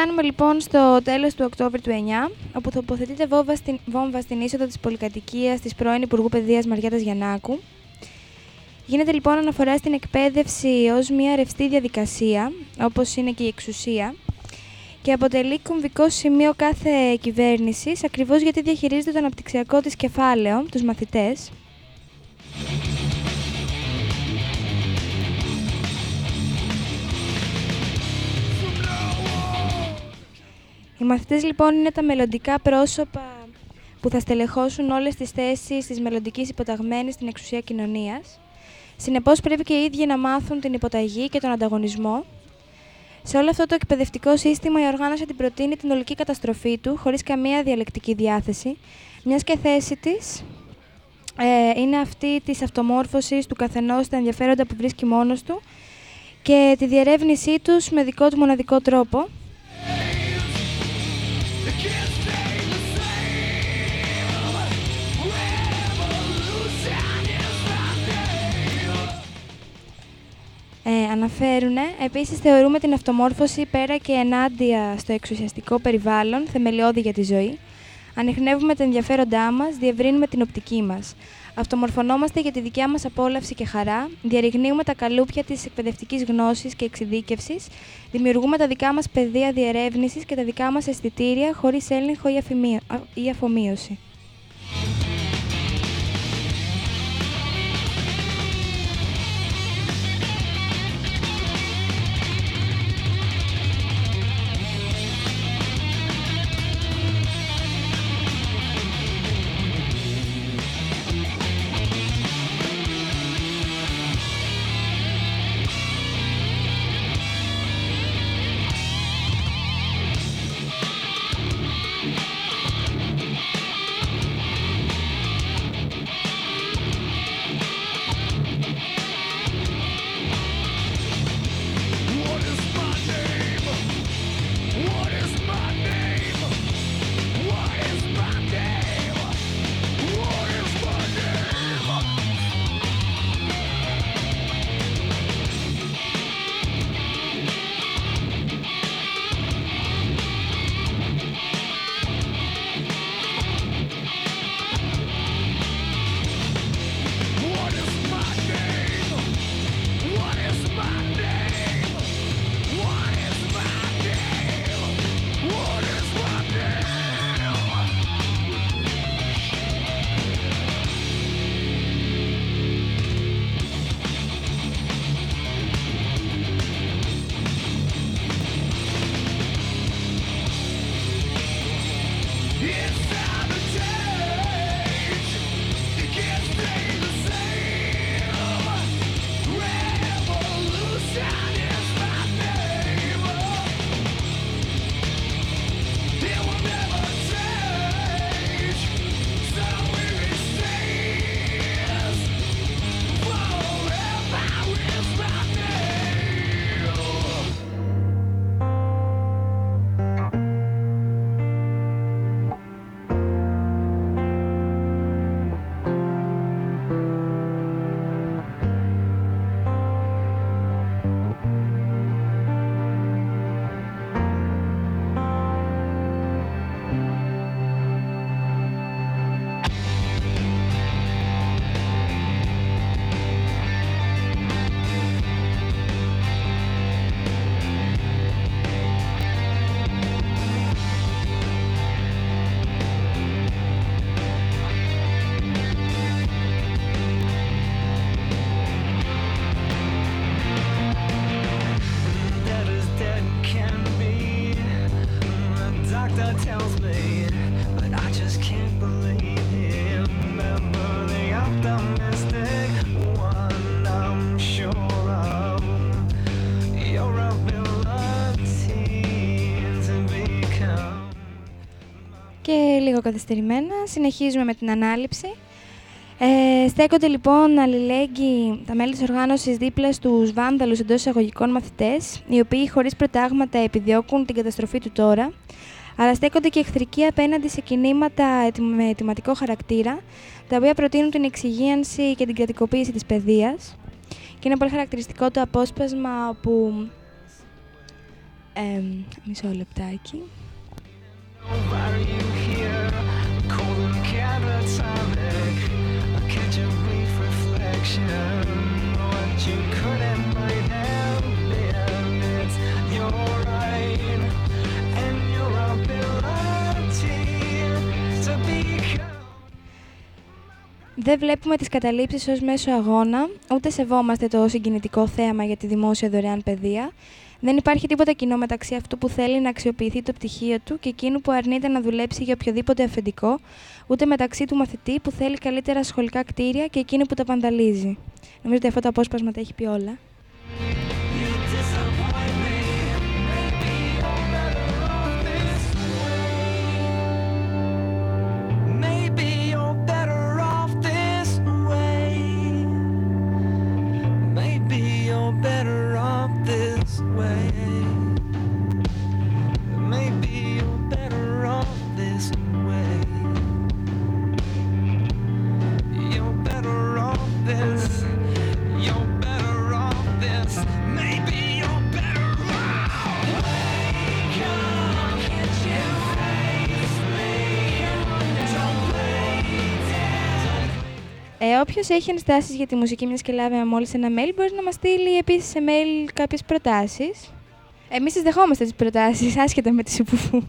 Speaker 3: φτάνουμε λοιπόν στο τέλος του Οκτώβρη του 9, όπου τοποθετείται βόμβα στην, βόμβα στην είσοδο της πολυκατοικίας της πρώην Υπουργού Παιδείας Μαριάτας Γιαννάκου. Γίνεται λοιπόν αναφορά στην εκπαίδευση ως μια ρευστή διαδικασία, όπως είναι και η εξουσία, και αποτελεί κομβικό σημείο κάθε κυβέρνησης, ακριβώς γιατί διαχειρίζεται το αναπτυξιακό της κεφάλαιο, τους μαθητές, Οι μαθητές λοιπόν είναι τα μελλοντικά πρόσωπα που θα στελεχώσουν όλες τις θέσεις της μελλοντικής υποταγμένης στην εξουσία κοινωνίας. Συνεπώς πρέπει και οι ίδιοι να μάθουν την υποταγή και τον ανταγωνισμό. Σε όλο αυτό το εκπαιδευτικό σύστημα η οργάνωση την προτείνει την ολική καταστροφή του, χωρίς καμία διαλεκτική διάθεση, μιας και θέση της ε, είναι αυτή της αυτομόρφωσης του καθενός στα ενδιαφέροντα που βρίσκει μόνος του και τη διερεύνησή τους με δικό του μοναδικό τρόπο, ε, αναφέρουν. Επίσης θεωρούμε την αυτομόρφωση πέρα και ενάντια στο εξουσιαστικό περιβάλλον, θεμελιώδη για τη ζωή. Ανοιχνεύουμε τα ενδιαφέροντά μας, διευρύνουμε την οπτική μας. Αυτομορφωνόμαστε για τη δικιά μας απόλαυση και χαρά, διαρριγνύουμε τα καλούπια της εκπαιδευτικής γνώσης και εξειδίκευσης, δημιουργούμε τα δικά μας πεδία διερεύνησης και τα δικά μας αισθητήρια χωρίς έλεγχο ή, αφημί- α- ή αφομοίωση. Λίγο καθυστερημένα. Συνεχίζουμε με την ανάληψη. Ε, στέκονται λοιπόν αλληλέγγυοι τα μέλη της οργάνωσης δίπλα στους βάνδαλους εντός εισαγωγικών μαθητές, οι οποίοι χωρίς προτάγματα επιδιώκουν την καταστροφή του τώρα, αλλά στέκονται και εχθρικοί απέναντι σε κινήματα ετοι- με αιτηματικό χαρακτήρα, τα οποία προτείνουν την εξυγίανση και την κρατικοποίηση της παιδείας. Και είναι πολύ χαρακτηριστικό το απόσπασμα όπου... Ε, μισό λεπτάκι. Δεν βλέπουμε τις καταλήψεις ως μέσο αγώνα, ούτε σεβόμαστε το συγκινητικό θέαμα για τη δημόσια δωρεάν παιδεία. Δεν υπάρχει τίποτα κοινό μεταξύ αυτού που θέλει να αξιοποιηθεί το πτυχίο του και εκείνου που αρνείται να δουλέψει για οποιοδήποτε αφεντικό, ούτε μεταξύ του μαθητή που θέλει καλύτερα σχολικά κτίρια και εκείνου που τα βανταλίζει. Νομίζω ότι αυτό το απόσπασμα τα έχει πει όλα.
Speaker 4: You disappoint me. Maybe you're better away.
Speaker 3: Ε, όποιος έχει ενστάσεις για τη μουσική, μιας και λάβαμε μόλις ένα mail, μπορείς να μας στείλει επίσης σε mail κάποιες προτάσεις. Εμείς τις δεχόμαστε τις προτάσεις, άσχετα με τη Σουπουφού.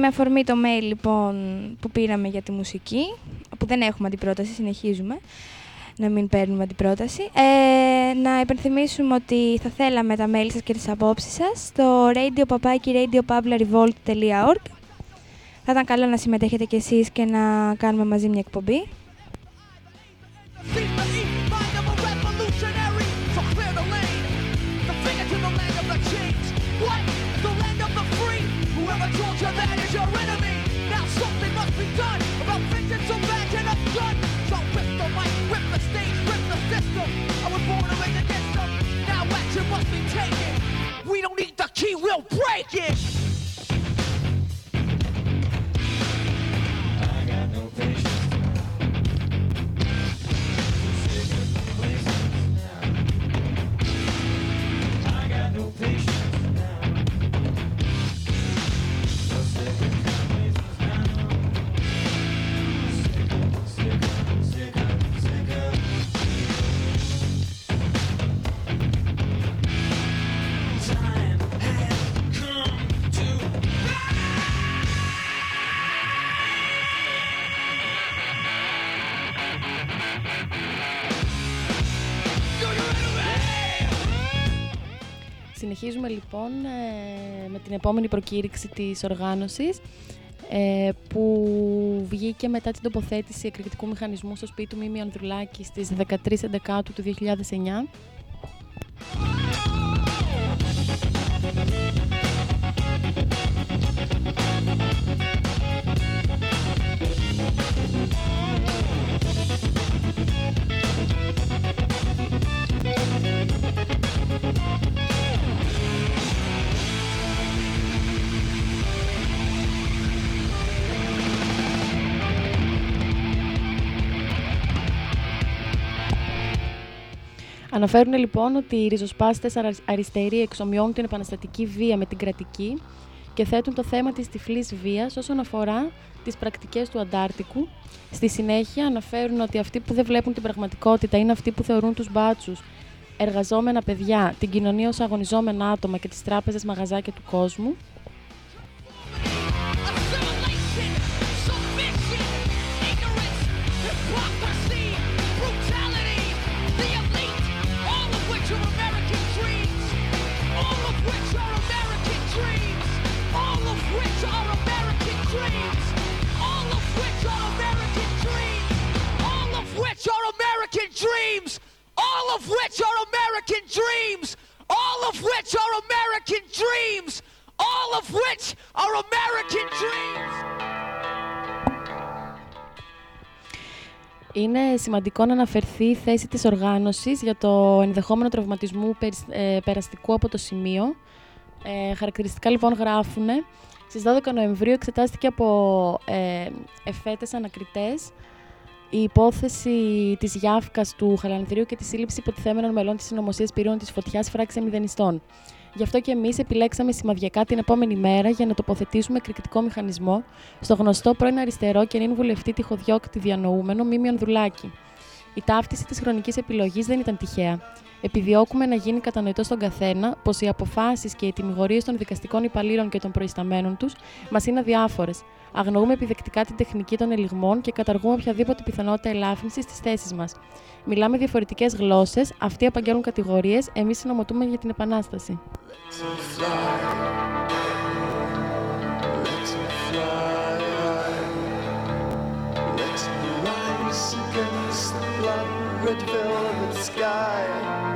Speaker 3: Με αφορμή το mail λοιπόν που πήραμε για τη μουσική, που δεν έχουμε αντιπρόταση, συνεχίζουμε να μην παίρνουμε αντιπρόταση, ε, να υπενθυμίσουμε ότι θα θέλαμε τα mail σας και τις απόψεις σας στο radiopapaki.radiopablarevolt.org Θα ήταν καλό να συμμετέχετε κι εσείς και να κάνουμε μαζί μια εκπομπή.
Speaker 5: the
Speaker 4: key, we'll break it.
Speaker 6: Συνεχίζουμε λοιπόν ε, με την επόμενη προκήρυξη της οργάνωσης ε, που βγήκε μετά την τοποθέτηση εκρηκτικού μηχανισμού στο σπίτι του Μίμη Ανδρουλάκη στις 13 Δεκάτου του 2009. Αναφέρουν λοιπόν ότι οι ριζοσπάστες αρα- αριστεροί εξομοιώνουν την επαναστατική βία με την κρατική και θέτουν το θέμα της τυφλής βίας όσον αφορά τις πρακτικές του Αντάρτικου. Στη συνέχεια αναφέρουν ότι αυτοί που δεν βλέπουν την πραγματικότητα είναι αυτοί που θεωρούν τους μπάτσους εργαζόμενα παιδιά, την κοινωνία ως αγωνιζόμενα άτομα και τις τράπεζες μαγαζάκια του κόσμου.
Speaker 5: Which are American dreams, all of which are American dreams, all of which are American dreams, all of which are American dreams.
Speaker 6: Είναι σημαντικό να αναφερθεί η θέση της οργάνωσης για το ενδεχόμενο τραυματισμού περισ- ε, περαστικού από το σημείο. Ε, χαρακτηριστικά λοιπόν γράφουν στις 12 Νοεμβρίου εξετάστηκε από ε, εφέτες ανακριτές η υπόθεση της Γιάφκας του Χαλανδρίου και τη σύλληψη υποτιθέμενων μελών της συνωμοσίας πυρών της φωτιάς φράξης μηδενιστών. Γι' αυτό και εμείς επιλέξαμε σημαδιακά την επόμενη μέρα για να τοποθετήσουμε εκρηκτικό μηχανισμό στο γνωστό πρώην αριστερό και νυν βουλευτή τυχοδιώκτη διανοούμενο Μίμη Ανδρουλάκη. Η ταύτιση της χρονικής επιλογής δεν ήταν τυχαία. Επιδιώκουμε να γίνει κατανοητό στον καθένα πως οι αποφάσεις και οι τιμιγορίες των δικαστικών υπαλλήλων και των προϊσταμένων τους μας είναι αδιάφορες. Αγνοούμε επιδεκτικά την τεχνική των ελιγμών και καταργούμε οποιαδήποτε πιθανότητα ελάφρυνσης στις θέσεις μας. Μιλάμε διαφορετικές γλώσσες, αυτοί απαγγέλουν κατηγορίες, εμείς συνομωτούμε για την επανάσταση.
Speaker 4: Let me fly. Let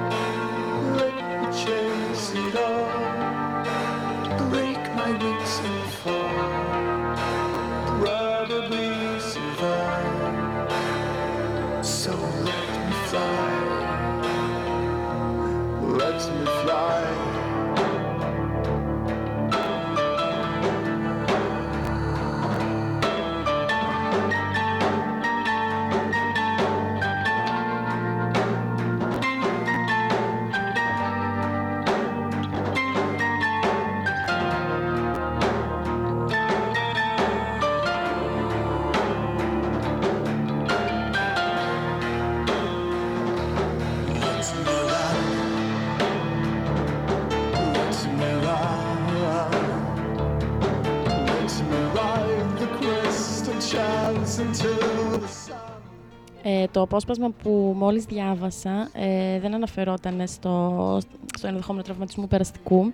Speaker 6: το απόσπασμα που μόλις διάβασα ε, δεν αναφερόταν στο, στο ενδεχόμενο τραυματισμού περαστικού,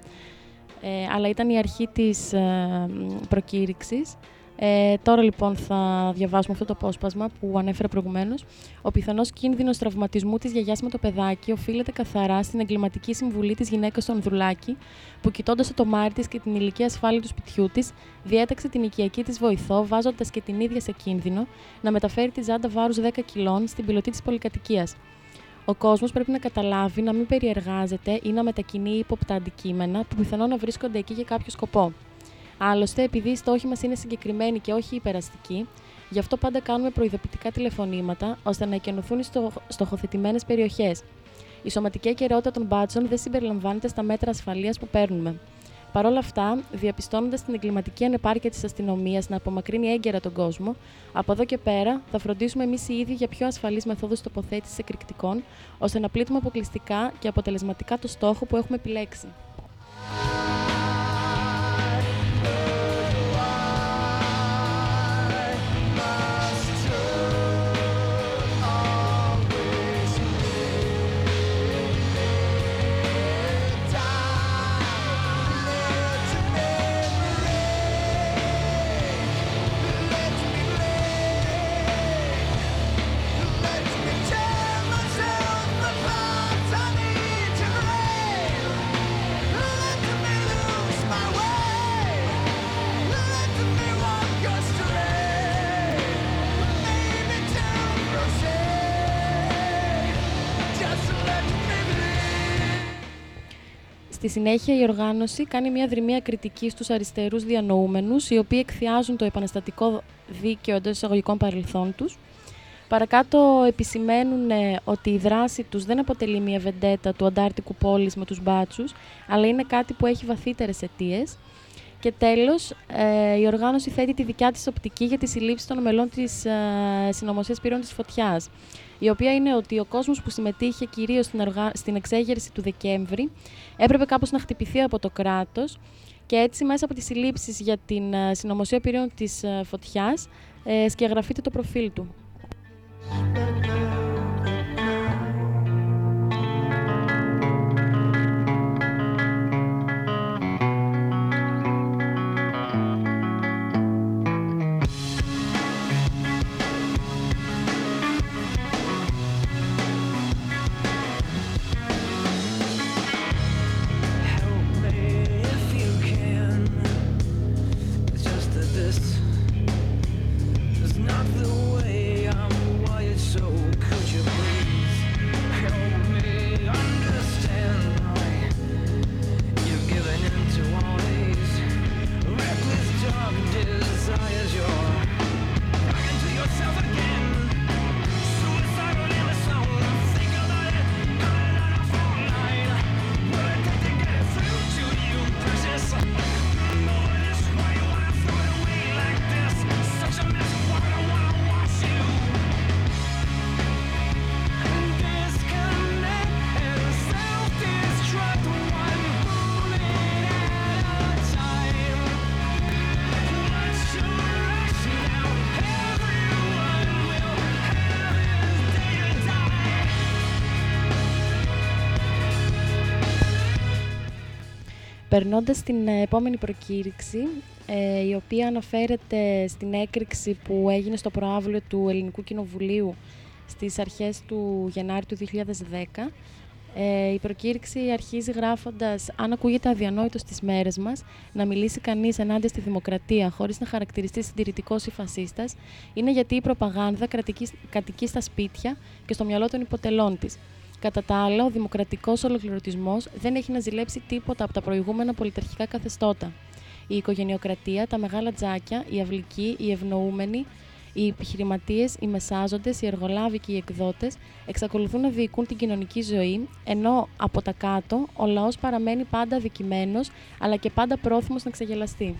Speaker 6: ε, αλλά ήταν η αρχή της ε, προκήρυξης. Ε, τώρα λοιπόν θα διαβάσουμε αυτό το απόσπασμα που ανέφερα προηγουμένως. Ο πιθανός κίνδυνος τραυματισμού της γιαγιάς με το παιδάκι οφείλεται καθαρά στην εγκληματική συμβουλή της γυναίκας του Ανδρουλάκη, που κοιτώντας το τομάρι της και την ηλική ασφάλεια του σπιτιού της, διέταξε την οικιακή της βοηθό, βάζοντας και την ίδια σε κίνδυνο, να μεταφέρει τη ζάντα βάρους 10 κιλών στην πιλωτή της πολυκατοικίας. Ο κόσμος πρέπει να καταλάβει να μην περιεργάζεται ή να μετακινεί ύποπτα αντικείμενα που πιθανόν να βρίσκονται εκεί για κάποιο σκοπό. Άλλωστε, επειδή οι στόχοι μας είναι συγκεκριμένοι και όχι υπεραστικοί, γι' αυτό πάντα κάνουμε προειδοποιητικά τηλεφωνήματα ώστε να εκενωθούν οι στοχ... στοχοθετημένες περιοχές. Η σωματική ακαιρεότητα των μπάτσων δεν συμπεριλαμβάνεται στα μέτρα ασφαλείας που παίρνουμε. Παρ' όλα αυτά, διαπιστώνοντας την εγκληματική ανεπάρκεια της αστυνομίας να απομακρύνει έγκαιρα τον κόσμο, από εδώ και πέρα θα φροντίσουμε εμείς οι ίδιοι για πιο ασφαλείς μεθόδους τοποθέτησης εκρηκτικών, ώστε να πλήττουμε αποκλειστικά και αποτελεσματικά το στόχο που έχουμε επιλέξει. Συνέχεια, η οργάνωση κάνει μια δρυμία κριτική στους αριστερούς διανοούμενους, οι οποίοι εκθιάζουν το επαναστατικό δίκαιο εντός εισαγωγικών παρελθόν τους. Παρακάτω επισημαίνουν ε, ότι η δράση τους δεν αποτελεί μια βεντέτα του αντάρτικου πόλης με τους μπάτσους, αλλά είναι κάτι που έχει βαθύτερες αιτίες. Και τέλος, ε, η οργάνωση θέτει τη δικιά της οπτική για τη συλλήψη των μελών της ε, Συνωμοσίας Πυρών της Φωτιάς, η οποία είναι ότι ο κόσμος που συμμετείχε κυρίως στην, οργα... στην εξέγερση του Δεκέμβρη έπρεπε κάπως να χτυπηθεί από το κράτος και έτσι μέσα από τις συλλήψεις για την ε, συνωμοσία πυρών της ε, φωτιάς ε, σκιαγραφείται το προφίλ του. Περνώντας στην ε, επόμενη προκήρυξη, ε, η οποία αναφέρεται στην έκρηξη που έγινε στο προάβλιο του Ελληνικού Κοινοβουλίου στις αρχές του Γενάρη του 2010, ε, η προκήρυξη αρχίζει γράφοντας «Αν ακούγεται αδιανόητος στις μέρες μας, να μιλήσει κανείς ενάντια στη δημοκρατία χωρίς να χαρακτηριστεί συντηρητικός ή φασίστας, είναι γιατί η προπαγάνδα κρατική, κατοικεί στα σπίτια και στο μυαλό των υποτελών της. Κατά τα άλλα, ο δημοκρατικός ολοκληρωτισμός δεν έχει να ζηλέψει τίποτα από τα προηγούμενα πολιταρχικά καθεστώτα. Η οικογενειοκρατία, τα μεγάλα τζάκια, οι αυλικοί, οι ευνοούμενοι, οι επιχειρηματίες, οι μεσάζοντες, οι εργολάβοι και οι εκδότες εξακολουθούν να διοικούν την κοινωνική ζωή, ενώ από τα κάτω ο λαός παραμένει πάντα αδικημένος, αλλά και πάντα πρόθυμος να ξεγελαστεί.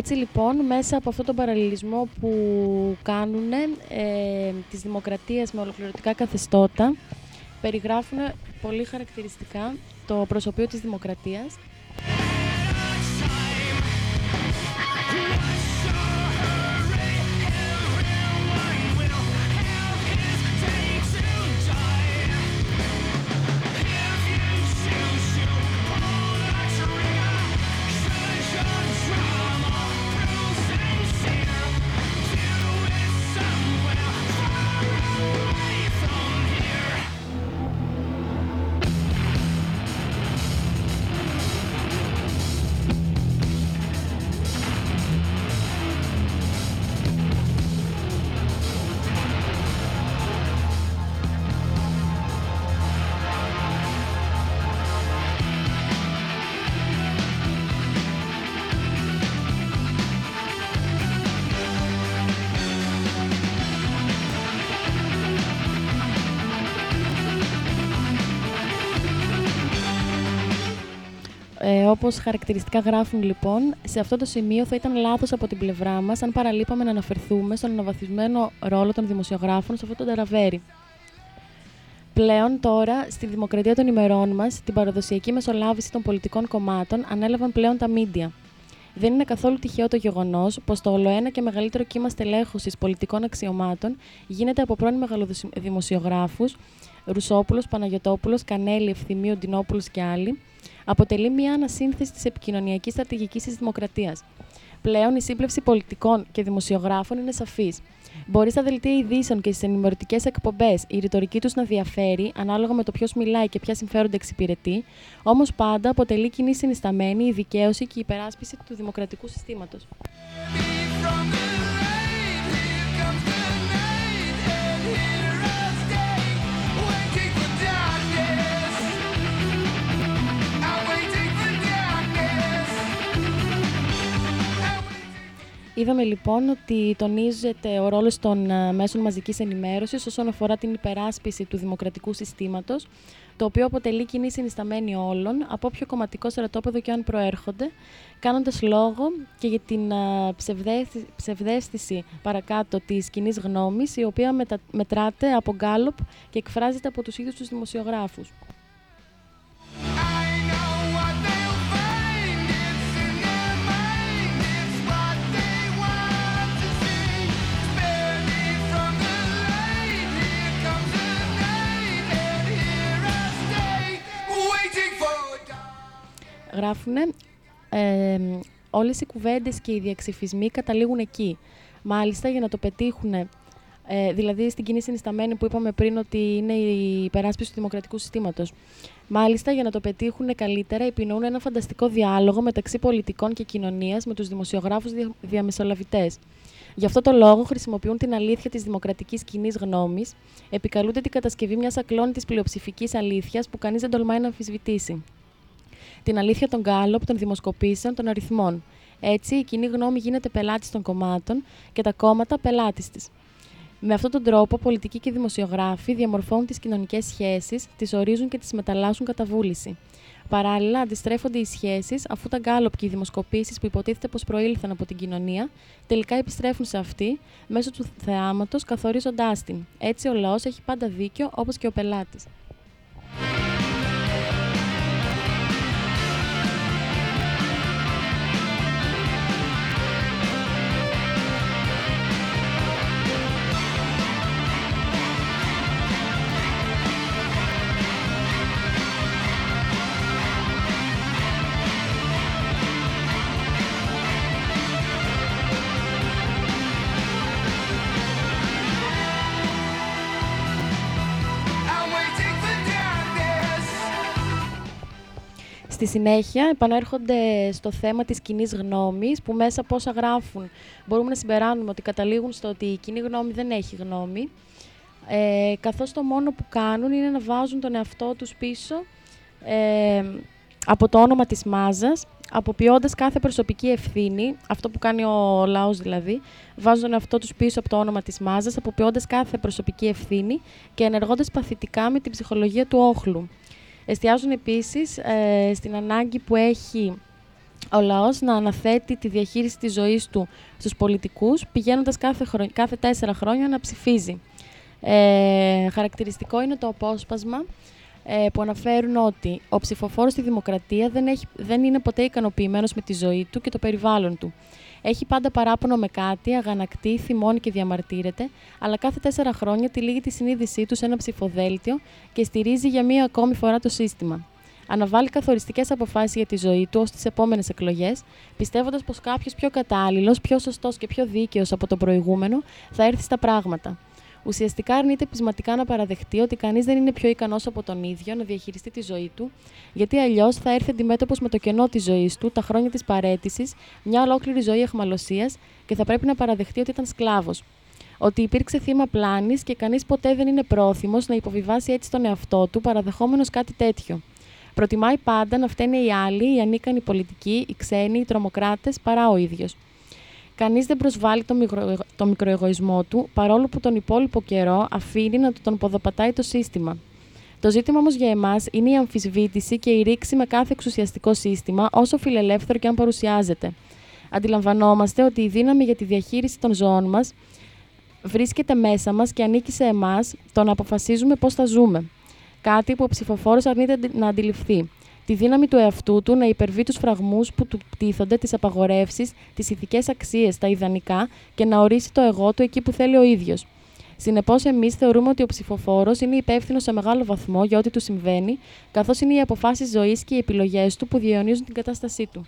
Speaker 6: Έτσι λοιπόν, μέσα από αυτόν τον παραλληλισμό που κάνουν ε, της δημοκρατίας με ολοκληρωτικά καθεστώτα, περιγράφουν πολύ χαρακτηριστικά το προσωπείο της δημοκρατίας Ε, Όπως χαρακτηριστικά γράφουν λοιπόν, σε αυτό το σημείο θα ήταν λάθος από την πλευρά μας αν παραλείπαμε να αναφερθούμε στον αναβαθμισμένο ρόλο των δημοσιογράφων σε αυτό το ταραβέρι. Πλέον τώρα, στη δημοκρατία των ημερών μας, την παραδοσιακή μεσολάβηση των πολιτικών κομμάτων ανέλαβαν πλέον τα μίντια. Δεν είναι καθόλου τυχαίο το γεγονός πως το ολοένα και μεγαλύτερο κύμα στελέχωσης πολιτικών αξιωμάτων γίνεται από πρώην μεγαλοδημοσιογράφους, Ρουσόπουλος, Παναγιοτόπουλος, Κανέλη, Ευθυμίου, Ντινόπουλος και άλλοι, αποτελεί μια ανασύνθεση της επικοινωνιακής στρατηγικής της δημοκρατίας. Πλέον η σύμπλευση πολιτικών και δημοσιογράφων είναι σαφής. Μπορεί στα δελτία ειδήσεων και στις ενημερωτικές εκπομπές η ρητορική τους να διαφέρει ανάλογα με το ποιος μιλάει και ποια συμφέροντα εξυπηρετεί, όμως πάντα αποτελεί κοινή συνισταμένη η δικαίωση και η υπεράσπιση του δημοκρατικού συστήματος. Είδαμε λοιπόν ότι τονίζεται ο ρόλος των ε, μέσων μαζικής ενημέρωσης όσον αφορά την υπεράσπιση του δημοκρατικού συστήματος, το οποίο αποτελεί κοινή συνισταμένη όλων, από όποιο κομματικό στρατόπεδο και αν προέρχονται, κάνοντας λόγο και για την ε, ψευδέσθη- ψευδαίσθηση παρακάτω της κοινής γνώμης, η οποία μετα- μετράται από γκάλοπ και εκφράζεται από τους ίδιους τους δημοσιογράφους. Γράφουν ε, όλες οι κουβέντες και οι διαξυφισμοί καταλήγουν εκεί. Μάλιστα για να το πετύχουν, ε, δηλαδή στην κοινή συνισταμένη που είπαμε πριν ότι είναι η υπεράσπιση του δημοκρατικού συστήματος. Μάλιστα για να το πετύχουν καλύτερα επινοούν ένα φανταστικό διάλογο μεταξύ πολιτικών και κοινωνίας με τους δημοσιογράφους δια, διαμεσολαβητές. Γι' αυτό το λόγο χρησιμοποιούν την αλήθεια της δημοκρατικής κοινής γνώμης, επικαλούνται την κατασκευή μιας ακλόνητης πλειοψηφικής αλήθειας που κανείς δεν τολμάει να αμφισβητήσει την αλήθεια των γκάλωπ, των δημοσκοπήσεων, των αριθμών. Έτσι, η κοινή γνώμη γίνεται πελάτης των κομμάτων και τα κόμματα πελάτης της. Με αυτόν τον τρόπο, πολιτικοί και δημοσιογράφοι διαμορφώνουν τις κοινωνικές σχέσεις, τις ορίζουν και τις μεταλλάσσουν κατά βούληση. Παράλληλα, αντιστρέφονται οι σχέσεις, αφού τα γκάλωπ και οι δημοσκοπήσεις που υποτίθεται πως προήλθαν από την κοινωνία, τελικά επιστρέφουν σε αυτή μέσω του θεάματος, καθορίζοντάς την. Έτσι, ο λαός έχει πάντα δίκιο, όπως και ο πελάτης. Στη συνέχεια επανέρχονται στο θέμα της κοινή γνώμης, που μέσα από όσα γράφουν μπορούμε να συμπεράνουμε ότι καταλήγουν στο ότι η κοινή γνώμη δεν έχει γνώμη, ε, καθώς το μόνο που κάνουν είναι να βάζουν τον εαυτό τους πίσω ε, από το όνομα της μάζας, αποποιώντας κάθε προσωπική ευθύνη, αυτό που κάνει ο λαός δηλαδή, βάζουν τον εαυτό τους πίσω από το όνομα της μάζας, αποποιώντας κάθε προσωπική ευθύνη και ενεργώντας παθητικά με την ψυχολογία του όχλου. Εστιάζουν επίσης ε, στην ανάγκη που έχει ο λαός να αναθέτει τη διαχείριση της ζωής του στους πολιτικούς, πηγαίνοντας κάθε, χρονιά, κάθε τέσσερα χρόνια να ψηφίζει. Ε, χαρακτηριστικό είναι το απόσπασμα ε, που αναφέρουν ότι ο ψηφοφόρος στη δημοκρατία δεν, έχει, δεν είναι ποτέ ικανοποιημένος με τη ζωή του και το περιβάλλον του. Έχει πάντα παράπονο με κάτι, αγανακτεί, θυμώνει και διαμαρτύρεται, αλλά κάθε τέσσερα χρόνια τυλίγει τη συνείδησή του σε ένα ψηφοδέλτιο και στηρίζει για μία ακόμη φορά το σύστημα. Αναβάλει καθοριστικές αποφάσεις για τη ζωή του ως τις επόμενες εκλογές, πιστεύοντας πως κάποιος πιο κατάλληλος, πιο σωστός και πιο δίκαιος από τον προηγούμενο θα έρθει στα πράγματα. Ουσιαστικά αρνείται πεισματικά να παραδεχτεί ότι κανείς δεν είναι πιο ικανός από τον ίδιο να διαχειριστεί τη ζωή του, γιατί αλλιώς θα έρθει αντιμέτωπος με το κενό της ζωής του, τα χρόνια της παρέτησης, μια ολόκληρη ζωή εχμαλωσίας και θα πρέπει να παραδεχτεί ότι ήταν σκλάβος. Ότι υπήρξε θύμα πλάνης και κανείς ποτέ δεν είναι πρόθυμος να υποβιβάσει έτσι τον εαυτό του, παραδεχόμενος κάτι τέτοιο. Προτιμάει πάντα να φταίνε οι άλλοι, οι ανίκανοι πολιτικοί, οι ξένοι, οι τρομοκράτες, παρά ο ίδιος. Κανείς δεν προσβάλλει το, μικρο, το μικροεγωισμό του, παρόλο που τον υπόλοιπο καιρό αφήνει να του τον ποδοπατάει το σύστημα. Το ζήτημα όμως για εμάς είναι η αμφισβήτηση και η ρήξη με κάθε εξουσιαστικό σύστημα, όσο φιλελεύθερο και αν παρουσιάζεται. Αντιλαμβανόμαστε ότι η δύναμη για τη διαχείριση των ζώων μας βρίσκεται μέσα μας και ανήκει σε εμάς το να αποφασίζουμε πώς θα ζούμε. Κάτι που ο ψηφοφόρος αρνείται να αντιληφθεί τη δύναμη του εαυτού του να υπερβεί τους φραγμούς που του πτήθονται, τις απαγορεύσεις, τις ηθικές αξίες, τα ιδανικά και να ορίσει το εγώ του εκεί που θέλει ο ίδιος. Συνεπώς, εμείς θεωρούμε ότι ο ψηφοφόρος είναι υπεύθυνος σε μεγάλο βαθμό για ό,τι του συμβαίνει, καθώς είναι οι αποφάσεις ζωής και οι επιλογές του που διαιωνίζουν την κατάστασή του.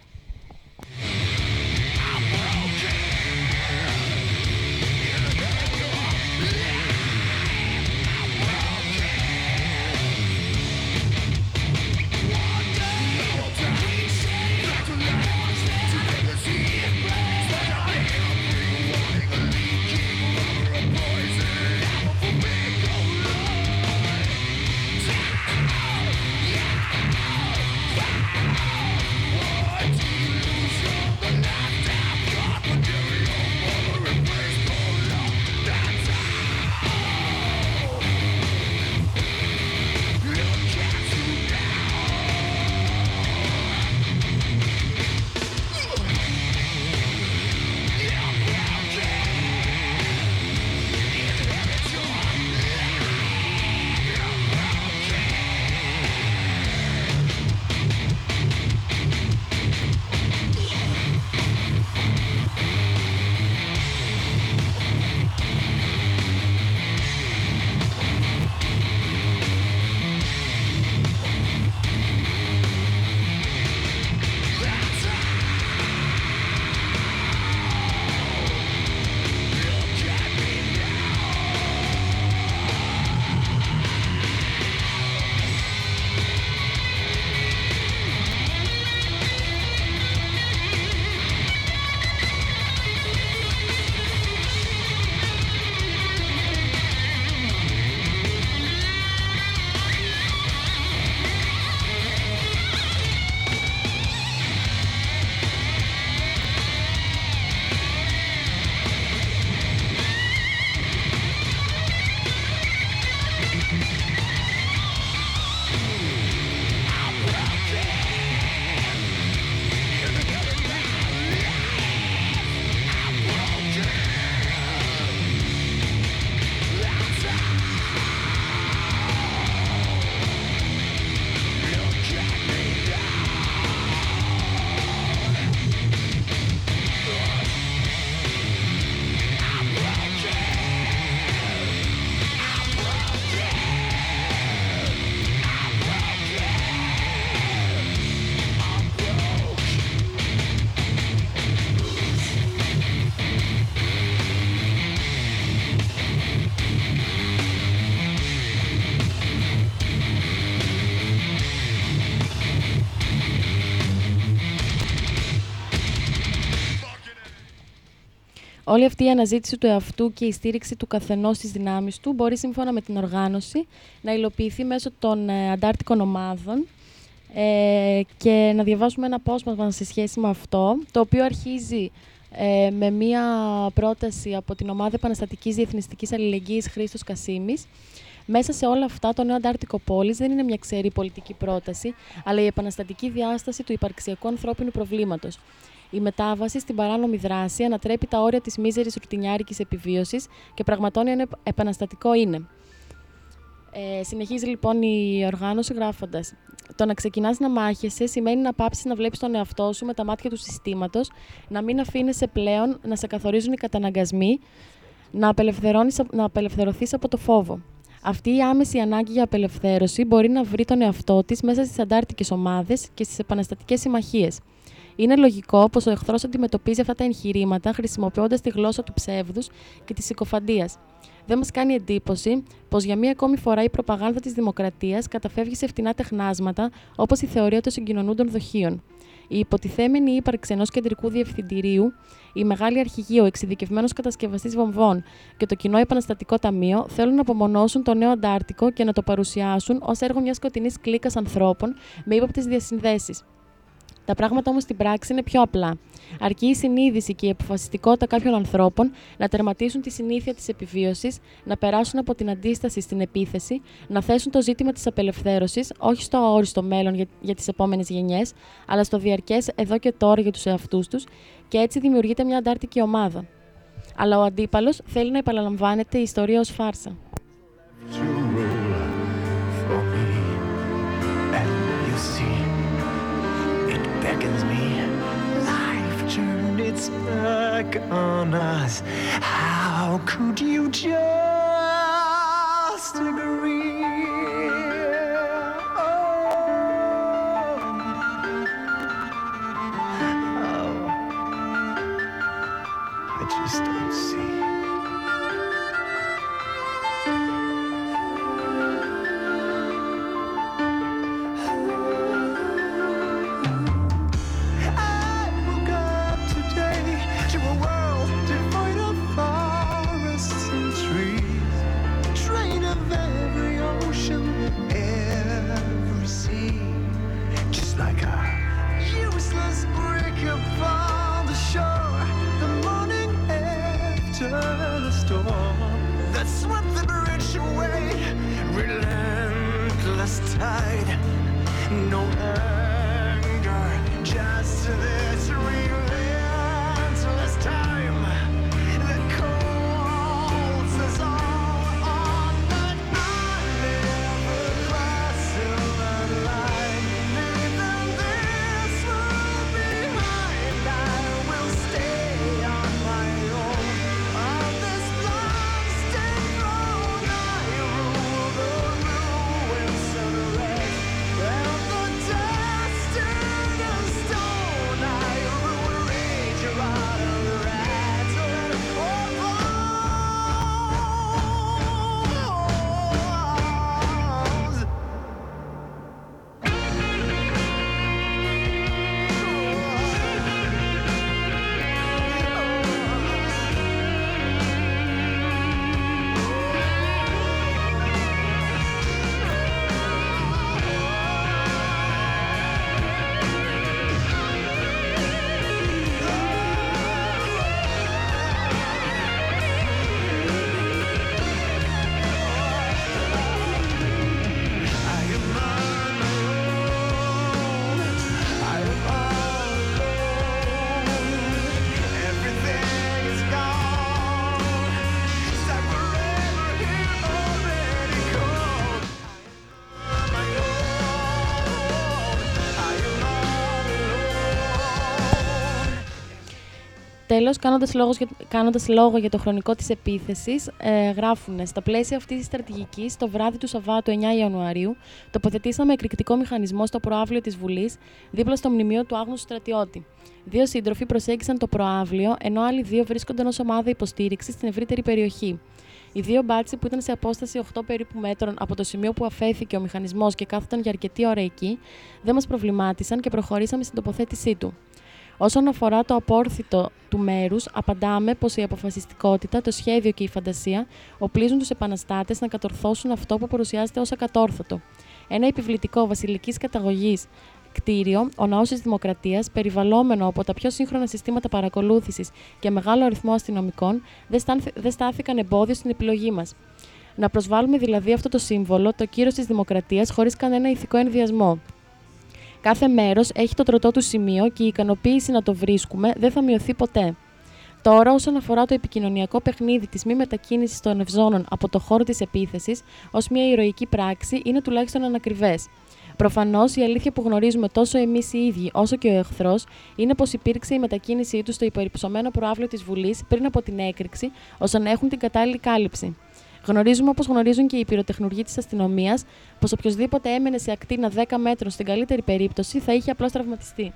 Speaker 6: Όλη αυτή η αναζήτηση του εαυτού και η στήριξη του καθενός στις δυνάμεις του μπορεί σύμφωνα με την οργάνωση να υλοποιηθεί μέσω των ε, αντάρτικων ομάδων ε, και να διαβάσουμε ένα απόσπασμα σε σχέση με αυτό, το οποίο αρχίζει ε, με μία πρόταση από την Ομάδα Επαναστατικής Διεθνιστικής Αλληλεγγύης Χρήστος Κασίμης, Μέσα σε όλα αυτά, το νέο Αντάρτικο Πόλης δεν είναι μια ξερή πολιτική πρόταση, αλλά η επαναστατική διάσταση του υπαρξιακού ανθρώπινου προβλήματος. Η μετάβαση στην παράνομη δράση ανατρέπει τα όρια της μίζερης ρουτινιάρικης επιβίωσης και πραγματώνει ένα επαναστατικό είναι. Ε, συνεχίζει λοιπόν η οργάνωση γράφοντας. Το να ξεκινάς να μάχεσαι σημαίνει να πάψεις να βλέπεις τον εαυτό σου με τα μάτια του συστήματος, να μην αφήνεσαι πλέον να σε καθορίζουν οι καταναγκασμοί, να, απελευθερώνεις, να απελευθερωθείς από το φόβο. Αυτή η άμεση ανάγκη για απελευθέρωση μπορεί να βρει τον εαυτό της μέσα στις αντάρτικες ομάδες και στις επαναστατικές συμμαχίες. Είναι λογικό πως ο εχθρός αντιμετωπίζει αυτά τα εγχειρήματα χρησιμοποιώντας τη γλώσσα του ψεύδους και της συκοφαντίας. Δεν μας κάνει εντύπωση πως για μία ακόμη φορά η προπαγάνδα της δημοκρατίας καταφεύγει σε φτηνά τεχνάσματα όπως η θεωρία των συγκοινωνούντων δοχείων. Η υποτιθέμενη ύπαρξη ενός κεντρικού διευθυντηρίου, η μεγάλη αρχηγή, ο εξειδικευμένος κατασκευαστής βομβών και το κοινό επαναστατικό ταμείο θέλουν να απομονώσουν το νέο Αντάρτικο και να το παρουσιάσουν ως έργο μιας σκοτεινής κλίκας ανθρώπων με ύποπτες διασυνδέσεις. Τα πράγματα όμως στην πράξη είναι πιο απλά. Αρκεί η συνείδηση και η αποφασιστικότητα κάποιων ανθρώπων να τερματίσουν τη συνήθεια της επιβίωσης, να περάσουν από την αντίσταση στην επίθεση, να θέσουν το ζήτημα της απελευθέρωσης όχι στο αόριστο μέλλον για, για τις επόμενες γενιές, αλλά στο διαρκές εδώ και τώρα για τους εαυτούς τους και έτσι δημιουργείται μια αντάρτικη ομάδα. Αλλά ο αντίπαλος θέλει να επαναλαμβάνεται η ιστορία ως φάρσα.
Speaker 4: Its back on us. How could you just agree? Oh. Oh. I just don't see.
Speaker 6: Τέλος, κάνοντας, λόγος για, κάνοντας λόγο για το χρονικό της επίθεσης, ε, γράφουν «Στα πλαίσια αυτής της στρατηγικής, το βράδυ του Σαββάτου 9 Ιανουαρίου, τοποθετήσαμε εκρηκτικό μηχανισμό στο προάβλιο της Βουλής, δίπλα στο μνημείο του άγνωστου στρατιώτη. Δύο σύντροφοι προσέγγισαν το προάβλιο, ενώ άλλοι δύο βρίσκονταν ως ομάδα υποστήριξης στην ευρύτερη περιοχή. Οι δύο μπάτσοι που ήταν σε απόσταση 8 περίπου μέτρων από το σημείο που αφέθηκε ο μηχανισμός και κάθονταν για αρκετή ώρα εκεί, δεν μας προβλημάτισαν και προχωρήσαμε στην τοποθέτησή του. Όσον αφορά το απόρθητο του μέρους, απαντάμε πως η αποφασιστικότητα, το σχέδιο και η φαντασία οπλίζουν τους επαναστάτες να κατορθώσουν αυτό που παρουσιάζεται ως ακατόρθωτο. Ένα επιβλητικό βασιλικής καταγωγής κτίριο, ο ναός της Δημοκρατίας, περιβαλλόμενο από τα πιο σύγχρονα συστήματα παρακολούθησης και μεγάλο αριθμό αστυνομικών, δεν στάνθη- δεν στάθηκαν εμπόδιο στην επιλογή μας. Να προσβάλλουμε δηλαδή αυτό το σύμβολο, το κύρος της δημοκρατίας, χωρίς κανένα ηθικό ενδιασμό. Κάθε μέρος έχει το τροτό του σημείο και η ικανοποίηση να το βρίσκουμε δεν θα μειωθεί ποτέ. Τώρα, όσον αφορά το επικοινωνιακό παιχνίδι της μη μετακίνησης των ευζώνων από το χώρο της επίθεσης ως μια ηρωική πράξη, είναι τουλάχιστον ανακριβές. Προφανώς, η αλήθεια που γνωρίζουμε τόσο εμείς οι ίδιοι όσο και ο εχθρός είναι πως υπήρξε η μετακίνησή τους στο υπερυψωμένο προάβλιο της Βουλής πριν από την έκρηξη, ώστε να έχουν την κατάλληλη κάλυψη. Γνωρίζουμε όπως γνωρίζουν και οι πυροτεχνουργοί της αστυνομίας πως οποιοδήποτε έμενε σε ακτίνα 10 μέτρων στην καλύτερη περίπτωση θα είχε απλώς τραυματιστεί.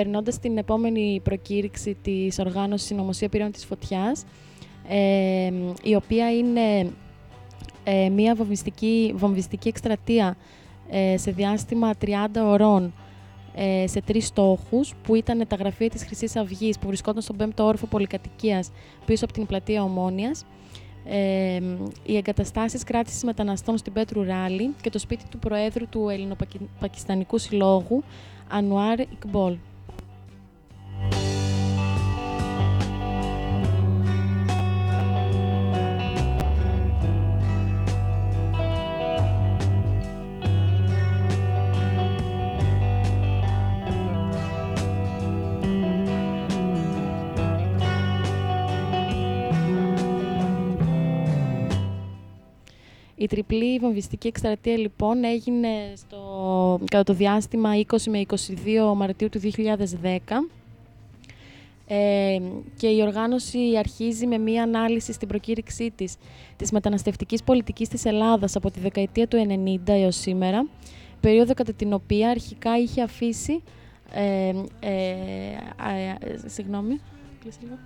Speaker 6: Περνώντας στην επόμενη προκήρυξη της οργάνωσης Συνωμοσία Πυρών της Φωτιάς, ε, η οποία είναι ε, μία βομβιστική, βομβιστική εκστρατεία ε, σε διάστημα 30 ωρών ε, σε τρεις στόχους, που ήταν τα γραφεία της Χρυσής Αυγής, που βρισκόταν στον 5ο όροφο πολυκατοικίας πίσω από την πλατεία Ομόνιας, ε, οι εγκαταστάσεις κράτησης μεταναστών στην Πέτρου Ράλη και το σπίτι του Προέδρου του Ελληνοπακιστανικού Συλλόγου, Ανουάρ Ικμπόλ. Η τριπλή βομβιστική εκστρατεία λοιπόν έγινε στο, κατά το διάστημα 20 με 22 Μαρτίου του 2010 ε, και η οργάνωση αρχίζει με μία ανάλυση στην προκήρυξή της της μεταναστευτικής πολιτικής της Ελλάδας από τη δεκαετία του 90 έως σήμερα, περίοδο κατά την οποία αρχικά είχε αφήσει... Ε, ε, ε, ε, συγγνώμη, κλείσε λίγο.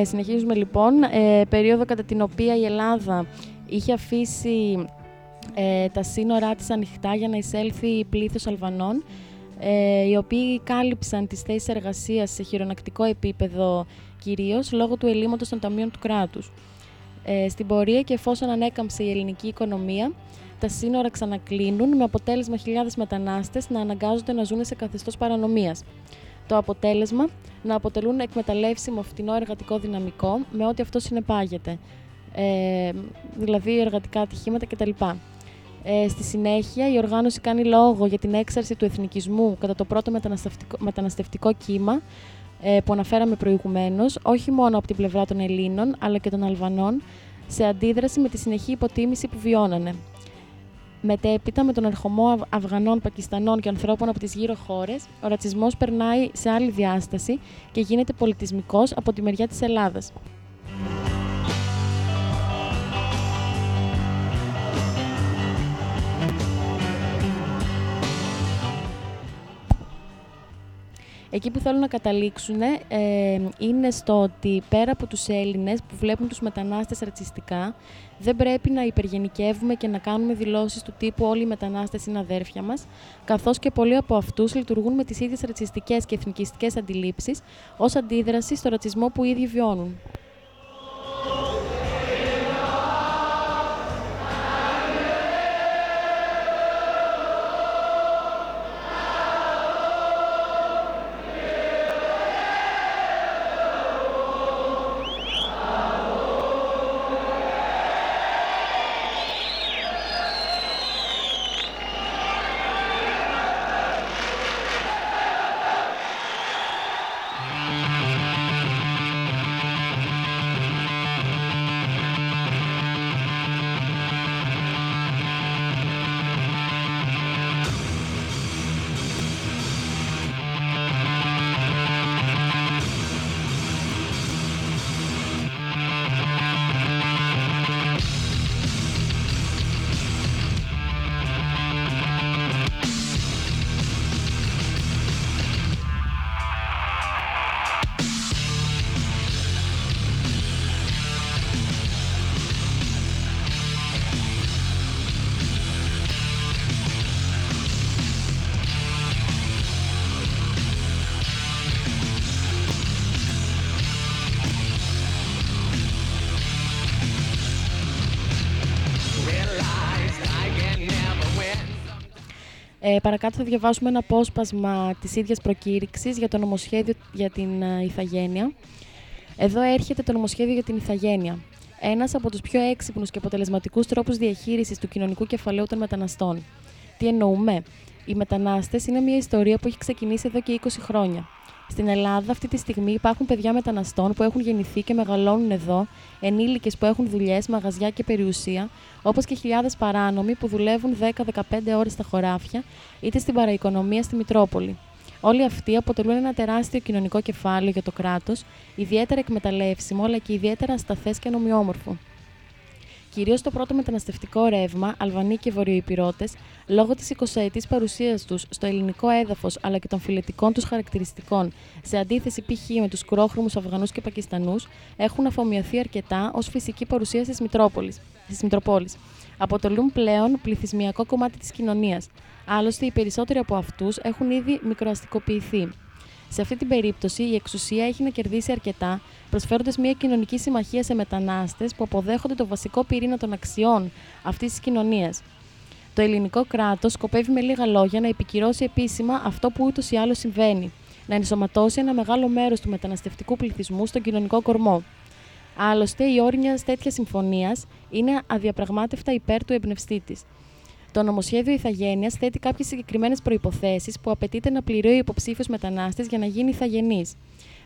Speaker 6: Ε, συνεχίζουμε λοιπόν, ε, περίοδο κατά την οποία η Ελλάδα είχε αφήσει ε, τα σύνορά της ανοιχτά για να εισέλθει πλήθος Αλβανών, ε, οι οποίοι κάλυψαν τις θέσεις εργασίας σε χειρονακτικό επίπεδο κυρίως λόγω του ελλείμματος των ταμείων του κράτους. Ε, στην πορεία και εφόσον ανέκαμψε η ελληνική οικονομία, τα σύνορα ξανακλίνουν με αποτέλεσμα χιλιάδες μετανάστες να αναγκάζονται να ζουν σε καθεστώς παρανομίας. Το αποτέλεσμα να αποτελούν εκμεταλλεύσιμο φτηνό εργατικό δυναμικό με ό,τι αυτό συνεπάγεται, ε, δηλαδή εργατικά ατυχήματα κτλ. Ε, στη συνέχεια, η οργάνωση κάνει λόγο για την έξαρση του εθνικισμού κατά το πρώτο μεταναστευτικό, μεταναστευτικό κύμα ε, που αναφέραμε προηγουμένως, όχι μόνο από την πλευρά των Ελλήνων, αλλά και των Αλβανών, σε αντίδραση με τη συνεχή υποτίμηση που βιώνανε. Μετέπειτα, με τον ερχομό Αυ- Αφγανών, Πακιστανών και ανθρώπων από τις γύρω χώρες, ο ρατσισμός περνάει σε άλλη διάσταση και γίνεται πολιτισμικός από τη μεριά της Ελλάδας. Εκεί που θέλουν να καταλήξουν ε, είναι στο ότι πέρα από τους Έλληνες που βλέπουν τους μετανάστες ρατσιστικά, δεν πρέπει να υπεργενικεύουμε και να κάνουμε δηλώσεις του τύπου όλοι οι μετανάστες είναι αδέρφια μας, καθώς και πολλοί από αυτούς λειτουργούν με τις ίδιες ρατσιστικές και εθνικιστικές αντιλήψεις ως αντίδραση στο ρατσισμό που οι ίδιοι βιώνουν. Παρακάτω θα διαβάσουμε ένα απόσπασμα της ίδιας προκήρυξης για το νομοσχέδιο για την ε, ηθαγένεια. Εδώ έρχεται το νομοσχέδιο για την ηθαγένεια. Ένας από τους πιο έξυπνους και αποτελεσματικούς τρόπους διαχείρισης του κοινωνικού κεφαλαίου των μεταναστών. Τι εννοούμε; Οι μετανάστες είναι μια ιστορία που έχει ξεκινήσει εδώ και 20 χρόνια. Στην Ελλάδα, αυτή τη στιγμή υπάρχουν παιδιά μεταναστών που έχουν γεννηθεί και μεγαλώνουν εδώ, ενήλικες που έχουν δουλειές, μαγαζιά και περιουσία, όπως και χιλιάδες παράνομοι που δουλεύουν 10-15 ώρες στα χωράφια, είτε στην παραοικονομία στη Μητρόπολη. Όλοι αυτοί αποτελούν ένα τεράστιο κοινωνικό κεφάλαιο για το κράτος, ιδιαίτερα εκμεταλλεύσιμο αλλά και ιδιαίτερα ασταθές και νομιόμορφο. Κυρίως το πρώτο μεταναστευτικό ρεύμα, Αλβανοί και Βορειοϊπηρώτες, λόγω της 20ετή παρουσίας τους στο ελληνικό έδαφος αλλά και των φιλετικών τους χαρακτηριστικών, σε αντίθεση π.χ. με τους κουρόχρωμους Αφγανούς και Πακιστανούς, έχουν αφομοιωθεί αρκετά ως φυσική παρουσία στις Μητροπόλεις. Αποτελούν πλέον πληθυσμιακό κομμάτι της κοινωνίας. Άλλωστε, οι περισσότεροι από αυτούς έχουν ήδη μικροαστικοποιηθεί. Σε αυτή την περίπτωση, η εξουσία έχει να κερδίσει αρκετά, προσφέροντας μια κοινωνική συμμαχία σε μετανάστες που αποδέχονται το βασικό πυρήνα των αξιών αυτής της κοινωνίας. Το ελληνικό κράτος σκοπεύει με λίγα λόγια να επικυρώσει επίσημα αυτό που ούτως ή άλλως συμβαίνει, να ενσωματώσει ένα μεγάλο μέρος του μεταναστευτικού πληθυσμού στον κοινωνικό κορμό. Άλλωστε, η όρη μια τέτοια συμφωνίας είναι αδιαπραγμάτευτα υπέρ του εμπνευστή της. Το νομοσχέδιο Ιθαγένειας θέτει κάποιες συγκεκριμένες προποθέσει που απαιτείται να πληρεί ο υποψήφιος μετανάστη για να γίνει Ιθαγενής.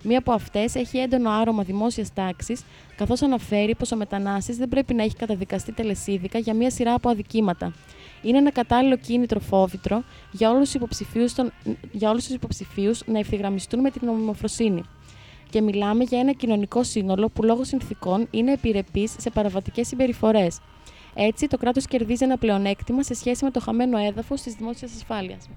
Speaker 6: Μία από αυτές έχει έντονο άρωμα δημόσιας τάξης, καθώς αναφέρει πως ο μετανάστης δεν πρέπει να έχει καταδικαστεί τελεσίδικα για μία σειρά από αδικήματα. Είναι ένα κατάλληλο κίνητρο φόβητρο για όλους τους υποψηφίους για όλους τους υποψηφίους να ευθυγραμμιστούν με την νομιμοφροσύνη. Και μιλάμε για ένα κοινωνικό σύνολο που λόγω συνθήκων είναι επιρρεπής σε παραβατικές συμπεριφορές. Έτσι, το κράτος κερδίζει ένα πλεονέκτημα σε σχέση με το χαμένο
Speaker 7: έδαφος της δημόσιας ασφάλειας.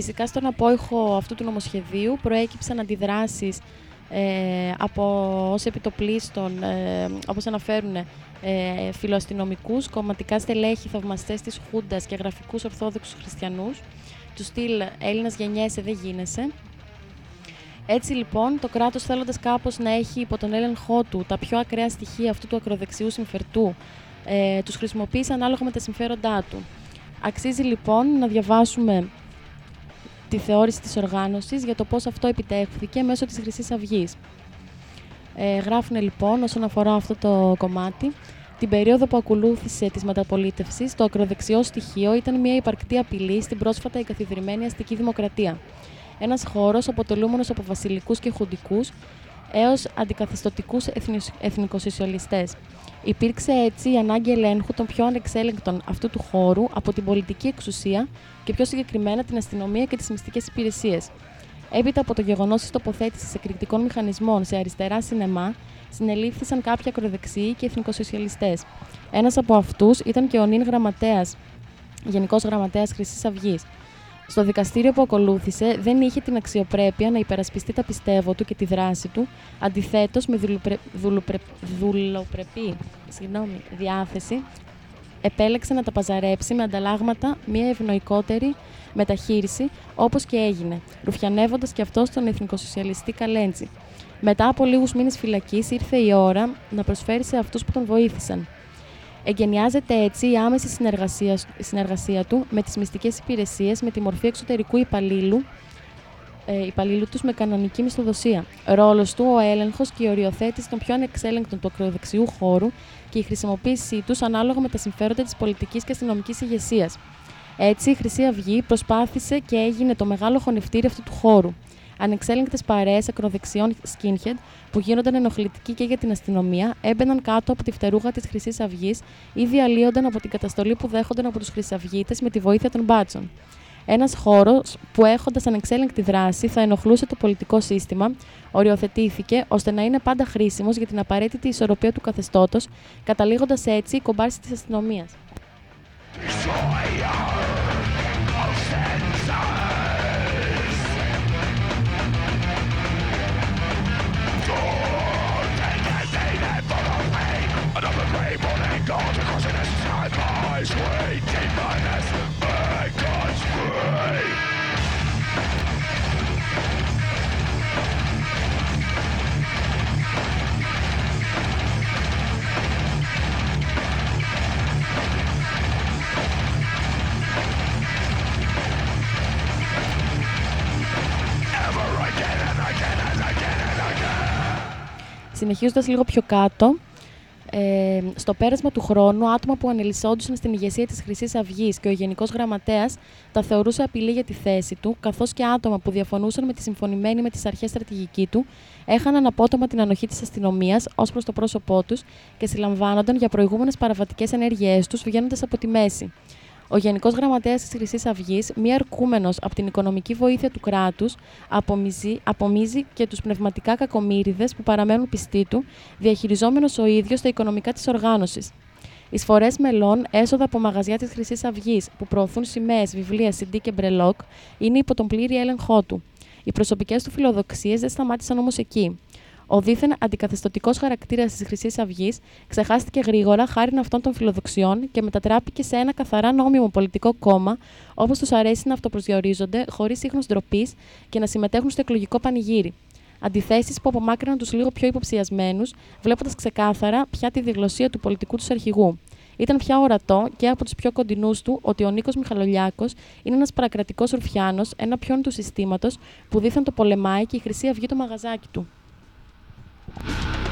Speaker 6: Φυσικά στον απόϊχο αυτού του νομοσχεδίου προέκυψαν αντιδράσεις ε, από ως επιτοπλίστων, ε, όπως αναφέρουν ε, φιλοαστυνομικούς, κομματικά στελέχη, θαυμαστές της Χούντας και γραφικούς ορθόδοξους χριστιανούς, του στυλ Έλληνας γεννιέσαι δεν γίνεσαι. Έτσι λοιπόν, το κράτος θέλοντας κάπως να έχει υπό τον έλεγχό του τα πιο ακραία στοιχεία αυτού του ακροδεξιού συμφερτού, ε, τους χρησιμοποίησε ανάλογα με τα συμφέροντά του. Αξίζει λοιπόν να διαβάσουμε τη θεώρηση της οργάνωσης για το πώς αυτό επιτεύχθηκε μέσω της χρυσής αυγής. Ε, γράφουν λοιπόν όσον αφορά αυτό το κομμάτι την περίοδο που ακολούθησε της μεταπολίτευσης, το ακροδεξιό στοιχείο ήταν μια υπαρκτή απειλή στην πρόσφατα εγκαθιδρυμένη αστική δημοκρατία. Ένας χώρος αποτελούμενος από βασιλικούς και χουντικούς έως αντικαθεστωτικού εθνικοσοσιαλιστέ. Υπήρξε έτσι η ανάγκη ελέγχου των πιο ανεξέλεγκτων αυτού του χώρου από την πολιτική εξουσία και πιο συγκεκριμένα την αστυνομία και τις μυστικές υπηρεσίες. Έπειτα από το γεγονός της τοποθέτησης εκρηκτικών μηχανισμών σε αριστερά σινεμά, συνελήφθησαν κάποιοι ακροδεξιοί και εθνικοσοσιαλιστές. Ένας από αυτούς ήταν και ο νυν γραμματέας, Γενικός Γραμματέας Χρυσής Αυγής. Στο δικαστήριο που ακολούθησε, δεν είχε την αξιοπρέπεια να υπερασπιστεί τα πιστεύω του και τη δράση του, αντιθέτως με δουλοπρε... δουλοπρε... δουλοπρεπή συγγνώμη, διάθεση, επέλεξε να τα παζαρέψει με ανταλλάγματα μια ευνοϊκότερη μεταχείριση, όπως και έγινε, ρουφιανεύοντας και αυτό τον εθνικοσοσιαλιστή Καλέντζη. Μετά από λίγους μήνες φυλακής, ήρθε η ώρα να προσφέρει σε αυτούς που τον βοήθησαν. Εγκαινιάζεται έτσι η άμεση συνεργασία, συνεργασία του με τις μυστικές υπηρεσίες με τη μορφή εξωτερικού υπαλλήλου, ε, υπαλλήλου τους με κανονική μισθοδοσία. Ρόλος του ο έλεγχος και η οριοθέτηση των πιο ανεξέλεγκτων του ακροδεξιού χώρου και η χρησιμοποίησή τους ανάλογα με τα συμφέροντα της πολιτικής και αστυνομικής ηγεσίας. Έτσι, η Χρυσή Αυγή προσπάθησε και έγινε το μεγάλο χωνευτήρι αυτού του χώρου ανεξέλεγκτες παρέες ακροδεξιών skinhead που γίνονταν ενοχλητικοί και για την αστυνομία, έμπαιναν κάτω από τη φτερούγα της Χρυσής Αυγής ή διαλύονταν από την καταστολή που δέχονταν από τους Χρυσαυγίτες με τη βοήθεια των μπάτσων. Ένας χώρος που έχοντας ανεξέλεγκτη δράση θα ενοχλούσε το πολιτικό σύστημα, οριοθετήθηκε ώστε να είναι πάντα χρήσιμος για την απαραίτητη ισορροπία του καθεστώτος, καταλήγοντας έτσι η κομπάρση της αστυνομίας. Συνεχίζοντας λίγο πιο κάτω, ε, στο πέρασμα του χρόνου, άτομα που ανελισσόντουσαν στην ηγεσία της Χρυσής Αυγής και ο Γενικός Γραμματέας τα θεωρούσε απειλή για τη θέση του, καθώς και άτομα που διαφωνούσαν με τη συμφωνημένη με τις αρχές στρατηγική του, έχαναν απότομα την ανοχή της αστυνομίας ως προς το πρόσωπό τους και συλλαμβάνονταν για προηγούμενες παραβατικές ενέργειές τους, βγαίνοντας από τη μέση. Ο Γενικός Γραμματέας της Χρυσής Αυγής, μη αρκούμενος από την οικονομική βοήθεια του κράτους, απομίζει και τους πνευματικά κακομύριδες που παραμένουν πιστοί του, διαχειριζόμενος ο ίδιος τα οικονομικά της οργάνωσης. Εισφορές μελών, έσοδα από μαγαζιά της Χρυσής Αυγής που προωθούν σημαίες, βιβλία, CD και μπρελόκ, είναι υπό τον πλήρη έλεγχό του. Οι προσωπικές του φιλοδοξίες δεν σταμάτησαν όμως εκεί. Ο δίθεν αντικαθεστωτικός χαρακτήρας της Χρυσής Αυγής ξεχάστηκε γρήγορα χάρη αυτών των φιλοδοξιών και μετατράπηκε σε ένα καθαρά νόμιμο πολιτικό κόμμα, όπως τους αρέσει να αυτοπροσδιορίζονται χωρίς ίχνο ντροπής και να συμμετέχουν στο εκλογικό πανηγύρι. Αντιθέσεις που απομάκρυναν τους λίγο πιο υποψιασμένους, βλέποντας ξεκάθαρα πια τη διγλωσία του πολιτικού τους αρχηγού. Ήταν πια ορατό και από τους πιο κοντινούς του ότι ο Νίκος Μιχαλολιάκος είναι ένας παρακρατικός ρουφιάνος, ένα πιόν του συστήματος που δίθεν το πολεμάει και η Χρυσή Αυγή το μαγαζάκι του. you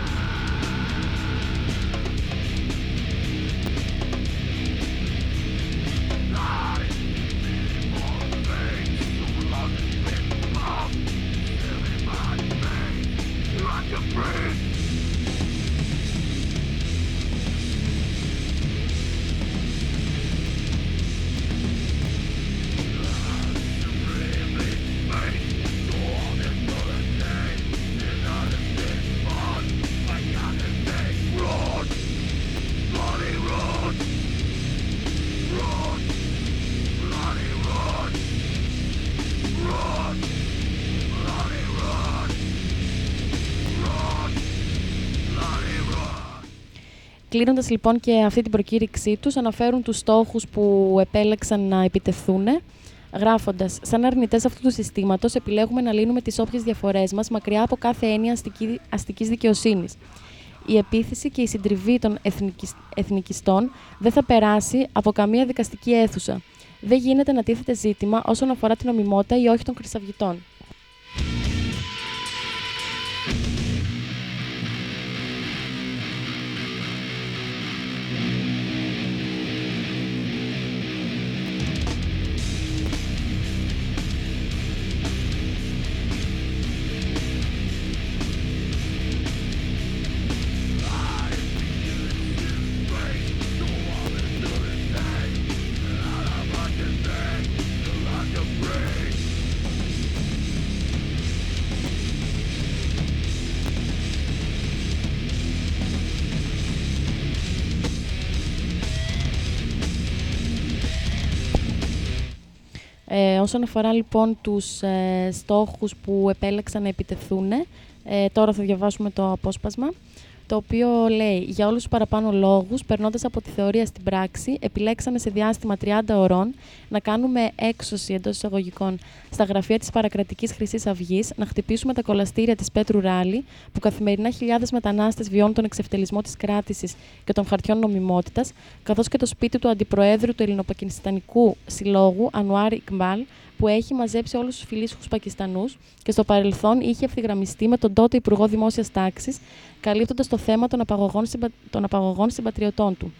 Speaker 6: Κλείνοντας λοιπόν και αυτή την προκήρυξή τους, αναφέρουν τους στόχους που επέλεξαν να επιτεθούν, γράφοντας: Σαν αρνητές αυτού του συστήματος, επιλέγουμε να λύνουμε τις όποιες διαφορές μας μακριά από κάθε έννοια αστική, αστικής δικαιοσύνης. Η επίθεση και η συντριβή των εθνικισ- εθνικιστών δεν θα περάσει από καμία δικαστική αίθουσα. Δεν γίνεται να τίθεται ζήτημα όσον αφορά την νομιμότητα ή όχι των χρυσαυγητών. Ε, όσον αφορά λοιπόν τους ε, στόχους που επέλεξαν να επιτεθούν, ε, τώρα θα διαβάσουμε το απόσπασμα, το οποίο λέει «Για όλους τους παραπάνω λόγους, περνώντας από τη θεωρία στην πράξη, επιλέξαμε σε διάστημα 30 ωρών να κάνουμε έξωση εντός εισαγωγικών στα γραφεία της παρακρατικής Χρυσής Αυγής, να χτυπήσουμε τα κολαστήρια της Πέτρου Ράλη, που καθημερινά χιλιάδες μετανάστες βιώνουν τον εξευτελισμό της κράτησης και των χαρτιών νομιμότητας, καθώς και το σπίτι του Αντιπροέδρου του Ελληνοπακιστανικού Συλλόγου, Ανουάρ Ικμπάλ, που έχει μαζέψει όλους τους φιλήσυχους Πακιστανούς και στο παρελθόν είχε ευθυγραμμιστεί με τον τότε Υπουργό Δημόσιας Τάξης, καλύπτοντας το θέμα των απαγωγών, συμπα... των απαγωγών συμπατριωτών του.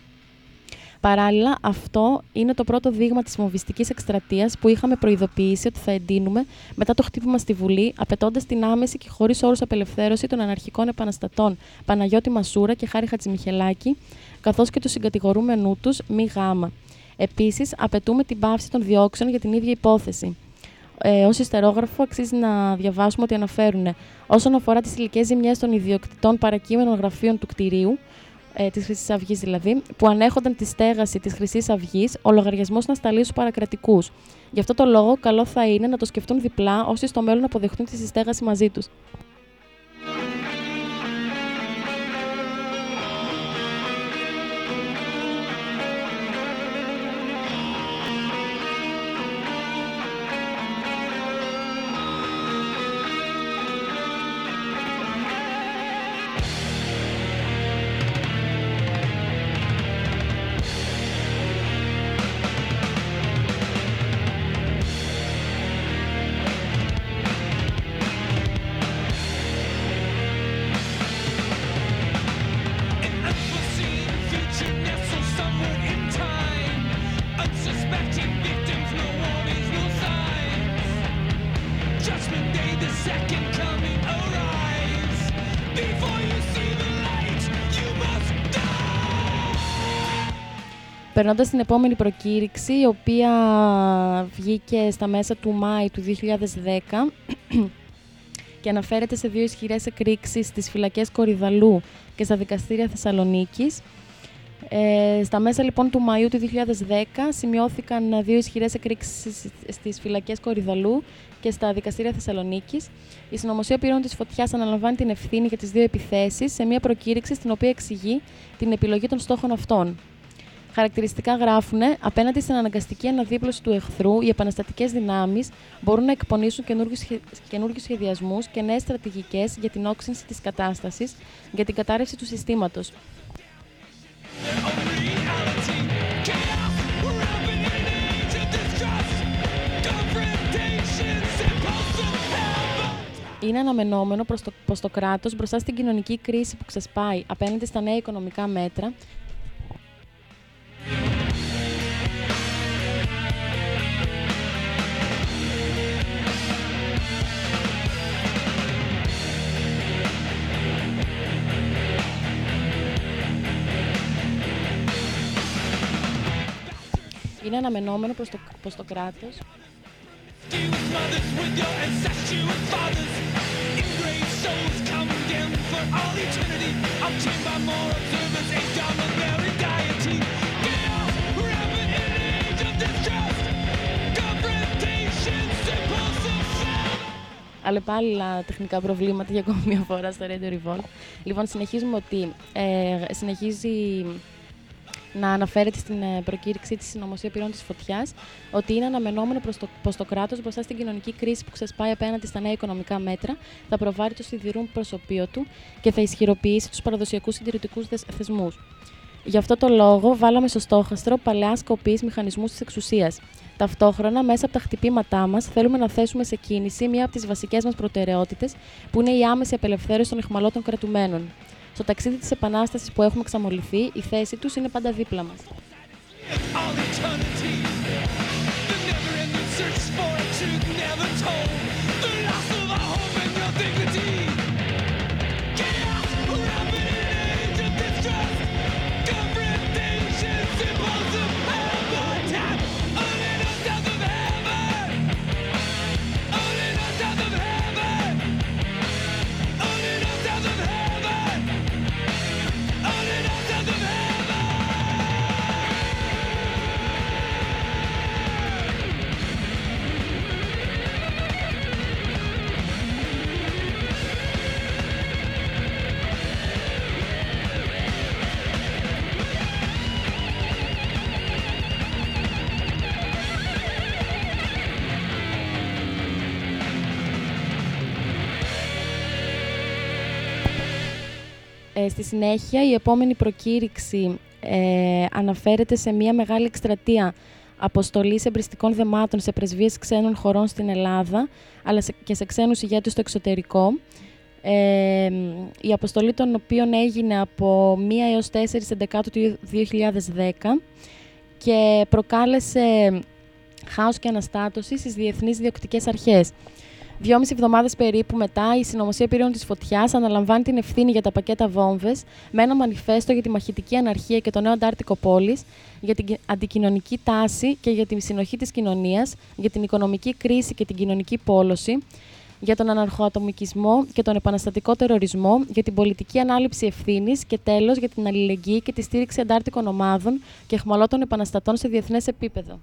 Speaker 6: Παράλληλα, αυτό είναι το πρώτο δείγμα της φοβιστική εκστρατείας που είχαμε προειδοποιήσει ότι θα εντείνουμε μετά το χτύπημα στη Βουλή, απαιτώντας την άμεση και χωρίς όρους απελευθέρωση των αναρχικών επαναστατών Παναγιώτη Μασούρα και Χάρη Χατζημιχελάκη, καθώς και τους συγκατηγορούμενούς τους Μη Γάμα. Επίσης, απαιτούμε την πάυση των διώξεων για την ίδια υπόθεση. Ε, Ω ιστερόγραφο, αξίζει να διαβάσουμε ότι αναφέρουν όσον αφορά τις ηλικίε ζημιές των ιδιοκτητών παρακείμενων γραφείων του κτηρίου, ε, της Χρυσής Αυγής δηλαδή, που ανέχονταν τη στέγαση της Χρυσής Αυγής, ο λογαριασμός να σταλεί στους παρακρατικούς. Γι' αυτό το λόγο, καλό θα είναι να το σκεφτούν διπλά, ώστε στο μέλλον να αποδεχτούν τη συστέγαση μαζί
Speaker 4: τους.
Speaker 6: Περνώντας στην επόμενη προκήρυξη, η οποία βγήκε στα μέσα του Μάη του 2010 και αναφέρεται σε δύο ισχυρές εκρήξεις στις φυλακές Κορυδαλού και στα δικαστήρια Θεσσαλονίκης. Ε, στα μέσα λοιπόν του Μαΐου του 2010 σημειώθηκαν δύο ισχυρές εκρήξεις στις φυλακές Κορυδαλού και στα δικαστήρια Θεσσαλονίκης. Η συνωμοσία πυρών της φωτιάς αναλαμβάνει την ευθύνη για τις δύο επιθέσεις σε μια προκήρυξη στην οποία εξηγεί την επιλογή των στόχων αυτών. Χαρακτηριστικά γράφουν απέναντι στην αναγκαστική αναδίπλωση του εχθρού, οι επαναστατικές δυνάμεις μπορούν να εκπονήσουν καινούριου σχεδιασμούς και νέες στρατηγικές για την όξυνση της κατάστασης, για την κατάρρευση του συστήματος.
Speaker 4: Reality, chaos, we're rapping in an age of distrust. Confrontations, impulsive hell.
Speaker 6: Είναι αναμενόμενο προς το, πως το κράτος μπροστά στην κοινωνική κρίση που ξεσπάει απέναντι στα νέα οικονομικά μέτρα είναι αναμενόμενο προς το, πως το κράτος
Speaker 4: Confused mothers with your incestuous fathers. Engraved souls condemned for all eternity. I'm chained by more observers, a dominary
Speaker 6: Αλλά πάλι άλλα τεχνικά προβλήματα για ακόμη μια φορά στο Radio Revolt. Λοιπόν, συνεχίζουμε ότι ε, συνεχίζει να αναφέρεται στην ε, προκήρυξή της συνωμοσία πυρών της φωτιάς ότι είναι αναμενόμενο προς το, πως το κράτος μπροστά στην κοινωνική κρίση που ξεσπάει απέναντι στα νέα οικονομικά μέτρα θα προβάρει το σιδηρούν προσωπείο του και θα ισχυροποιήσει τους παραδοσιακούς συντηρητικούς θεσμούς. Γι' αυτό το λόγο βάλαμε στο στόχαστρο παλαιά σκοπής μηχανισμούς της εξουσίας. Ταυτόχρονα, μέσα από τα χτυπήματά μας, θέλουμε να θέσουμε σε κίνηση μία από τις βασικές μας προτεραιότητες, που είναι η άμεση απελευθέρωση των εχμαλώτων κρατουμένων. Στο ταξίδι της Επανάστασης που έχουμε εξαμολυθεί, η θέση τους είναι πάντα δίπλα μας.
Speaker 5: all eternity.
Speaker 6: Στη συνέχεια, η επόμενη προκήρυξη ε, αναφέρεται σε μια μεγάλη εκστρατεία αποστολής εμπριστικών δεμάτων σε πρεσβείες ξένων χωρών στην Ελλάδα, αλλά σε- και σε ξένους ηγέτες στο εξωτερικό. Ε, η αποστολή των οποίων έγινε από 1 έως 4 Εντεκάτου του 2010 και προκάλεσε χάος και αναστάτωση στις διεθνείς διοκτικές αρχές. Δυόμιση εβδομάδες περίπου μετά, η Συνωμοσία Πυρών της Φωτιάς αναλαμβάνει την ευθύνη για τα πακέτα βόμβες με ένα μανιφέστο για τη μαχητική αναρχία και το νέο Αντάρτικο Πόλης, για την κοι- αντικοινωνική τάση και για τη συνοχή της κοινωνίας, για την οικονομική κρίση και την κοινωνική πόλωση, για τον αναρχοατομικισμό και τον επαναστατικό τερορισμό, για την πολιτική ανάληψη ευθύνης και τέλος για την αλληλεγγύη και τη στήριξη αντάρτικων ομάδων και εχμαλώτων επαναστατών σε διεθνές επίπεδο.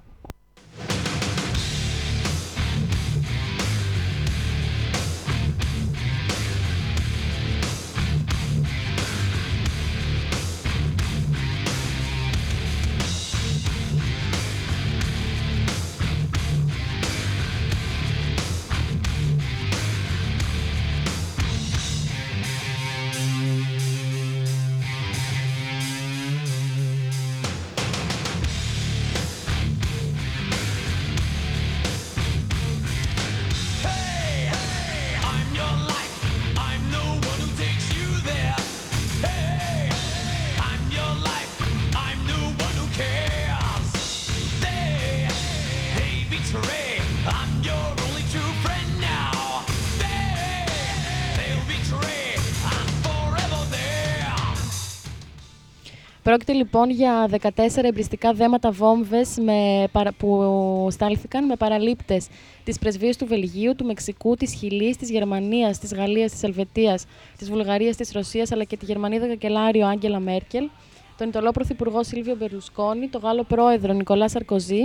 Speaker 6: Πρόκειται λοιπόν για 14 εμπριστικά δέματα βόμβες με, παρα- που στάλθηκαν με παραλήπτες της πρεσβείας του Βελγίου, του Μεξικού, της Χιλής, της Γερμανίας, της Γαλλίας, της Ελβετίας, της Βουλγαρίας, της Ρωσίας, αλλά και τη Γερμανίδα καγκελάριο Άγγελα Μέρκελ, τον Ιταλό Πρωθυπουργό Σίλβιο Μπερλουσκόνη, τον Γάλλο Πρόεδρο Νικολά Σαρκοζή,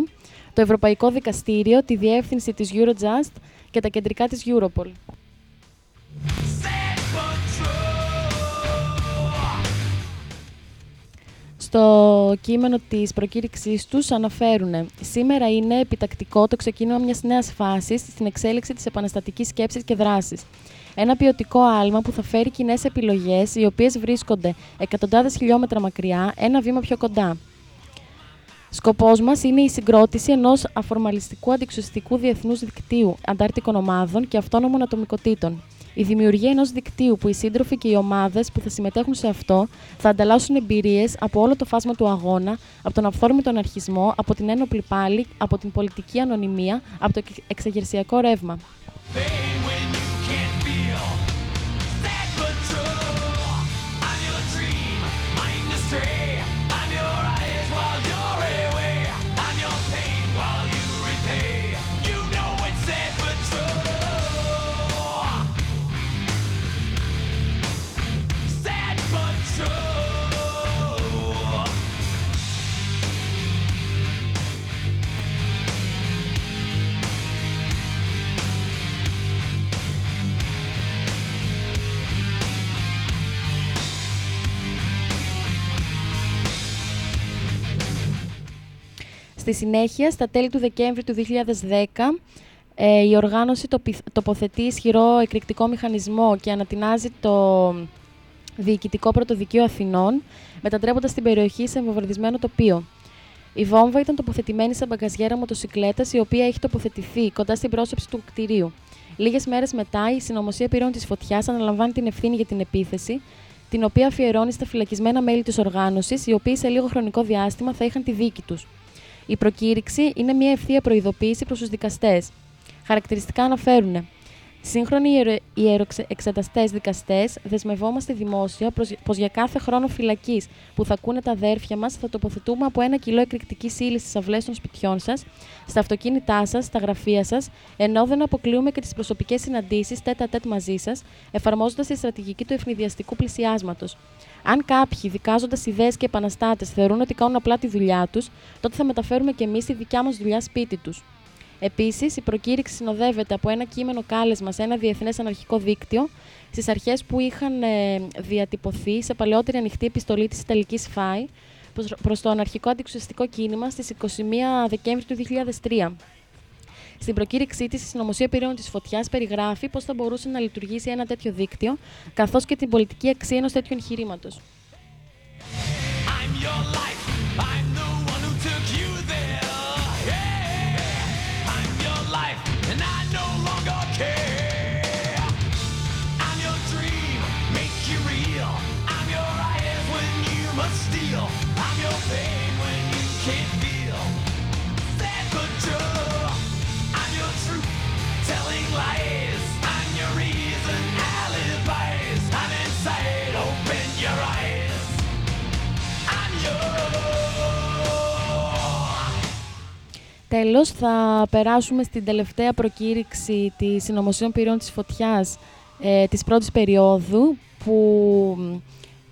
Speaker 6: το Ευρωπαϊκό Δικαστήριο, τη Διεύθυνση της Eurojust και τα κεντρικά της Europol. Στο κείμενο της προκήρυξής τους αναφέρουν «Σήμερα είναι επιτακτικό το ξεκίνημα μιας νέας φάσης στην εξέλιξη της επαναστατικής σκέψης και δράσης. Ένα ποιοτικό άλμα που θα φέρει κοινές επιλογές οι οποίες βρίσκονται εκατοντάδες χιλιόμετρα μακριά, ένα βήμα πιο κοντά. Σκοπός μας είναι η συγκρότηση ενός αφορμαλιστικού αντιξουσιστικού διεθνούς δικτύου αντάρτικων ομάδων και αυτόνομων ατομικοτήτων. Η δημιουργία ενός δικτύου που οι σύντροφοι και οι ομάδες που θα συμμετέχουν σε αυτό θα ανταλλάσσουν εμπειρίες από όλο το φάσμα του αγώνα, από τον αυθόρμητο αναρχισμό, από την ένοπλη πάλη, από την πολιτική ανωνυμία, από το εξεγερσιακό ρεύμα. Στη συνέχεια, στα τέλη του Δεκέμβρη του 2010, ε, η οργάνωση τοπι- τοποθετεί ισχυρό εκρηκτικό μηχανισμό και ανατινάζει το Διοικητικό Πρωτοδικείο Αθηνών, μετατρέποντας την περιοχή σε εμβομβαρδισμένο τοπίο. Η βόμβα ήταν τοποθετημένη σε μπαγκαζιέρα μοτοσυκλέτας, η οποία έχει τοποθετηθεί κοντά στην πρόσωψη του κτηρίου. Λίγες μέρες μετά, η συνωμοσία πυρών της φωτιάς αναλαμβάνει την ευθύνη για την επίθεση, την οποία αφιερώνει στα φυλακισμένα μέλη της οργάνωσης, οι οποίοι σε λίγο χρονικό διάστημα θα είχαν τη δίκη τους. Η προκήρυξη είναι μια ευθεία προειδοποίηση προς τους δικαστές. Χαρακτηριστικά αναφέρουν Σύγχρονοι ιεροεξεταστέ δικαστές δεσμευόμαστε δημόσια πως για κάθε χρόνο φυλακής που θα ακούνε τα αδέρφια μας θα τοποθετούμε από ένα κιλό εκρηκτική ύλη στις αυλές των σπιτιών σας, στα αυτοκίνητά σας, στα γραφεία σας, ενώ δεν αποκλείουμε και τις προσωπικές συναντήσεις τέτα τέτ μαζί σας, εφαρμόζοντας τη στρατηγική του ευνηδιαστικού πλησιάσματος. Αν κάποιοι, δικάζοντας ιδέες και επαναστάτες, θεωρούν ότι κάνουν απλά τη δουλειά τους, τότε θα μεταφέρουμε και εμείς τη δικιά μας δουλειά σπίτι τους. Επίσης, η προκήρυξη συνοδεύεται από ένα κείμενο κάλεσμα σε ένα διεθνές αναρχικό δίκτυο στις αρχές που είχαν ε, διατυπωθεί σε παλαιότερη ανοιχτή επιστολή της Ιταλικής ΦΑΗ προς το αναρχικό αντιξουσιαστικό κίνημα στις 21 Δεκέμβρη του 2003. Στην προκήρυξή της, η Συνωμοσία Πυραιών της Φωτιάς περιγράφει πώς θα μπορούσε να λειτουργήσει ένα τέτοιο δίκτυο, καθώς και την πολιτική αξία ενός τέτοιου
Speaker 5: εγχειρήματος.
Speaker 6: Τέλος, θα περάσουμε στην τελευταία προκήρυξη της Συνωμοσίων Πυρών της Φωτιάς ε, της πρώτης περίοδου, που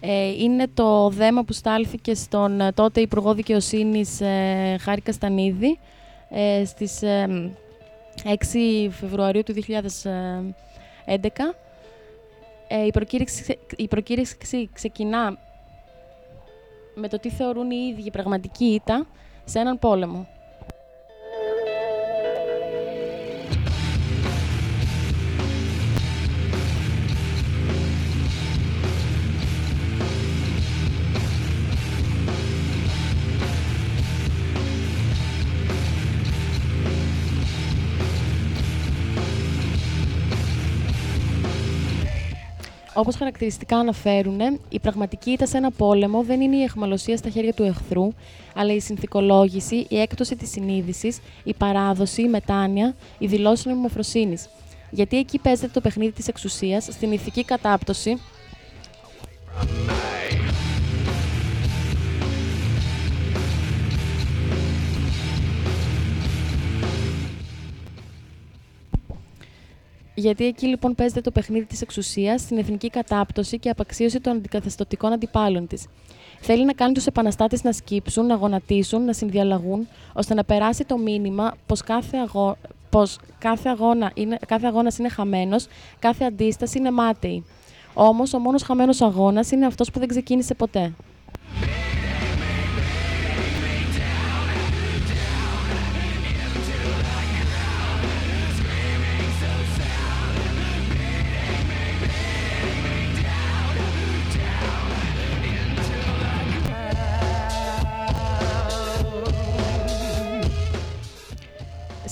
Speaker 6: ε, είναι το δέμα που στάλθηκε στον ε, τότε Υπουργό Δικαιοσύνης ε, Χάρη Καστανίδη ε, στις ε, 6 Φεβρουαρίου του 2011. Ε, η, προκήρυξη, η προκήρυξη ξεκινά με το τι θεωρούν οι ίδιοι πραγματική ήττα σε έναν πόλεμο. Όπως χαρακτηριστικά αναφέρουν, η πραγματική ήττα σε ένα πόλεμο δεν είναι η εχμαλωσία στα χέρια του εχθρού, αλλά η συνθηκολόγηση, η έκπτωση της συνείδησης, η παράδοση, η μετάνοια, η δηλώση νομιμοφροσύνης. Γιατί εκεί παίζεται το παιχνίδι της εξουσίας, στην ηθική κατάπτωση, Γιατί εκεί λοιπόν παίζεται το παιχνίδι της εξουσίας, στην εθνική κατάπτωση και απαξίωση των αντικαθεστωτικών αντιπάλων της. Θέλει να κάνει τους επαναστάτες να σκύψουν, να γονατίσουν, να συνδιαλλαγούν, ώστε να περάσει το μήνυμα πως κάθε, αγώ... πως κάθε, αγώνα είναι... κάθε αγώνας είναι χαμένος, κάθε αντίσταση είναι μάταιη. Όμως, ο μόνος χαμένος αγώνας είναι αυτός που δεν ξεκίνησε ποτέ.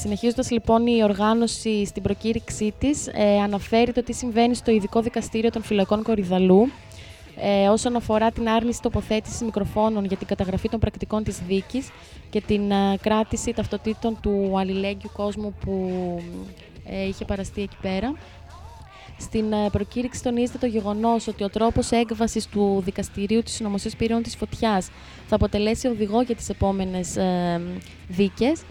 Speaker 6: Συνεχίζοντας λοιπόν η οργάνωση στην προκήρυξή της, ε, αναφέρει το τι συμβαίνει στο ειδικό δικαστήριο των φυλακών Κορυδαλού ε, όσον αφορά την άρνηση τοποθέτηση μικροφώνων για την καταγραφή των πρακτικών της δίκης και την ε, κράτηση ταυτοτήτων του αλληλέγγυου κόσμου που ε, είχε παραστεί εκεί πέρα. Στην ε, προκήρυξη τονίζεται το γεγονός ότι ο τρόπος έκβασης του δικαστηρίου της Συνωμοσίας Πυρών της Φωτιάς θα αποτελέσει οδηγό για τις επόμενες ε,
Speaker 4: δίκες.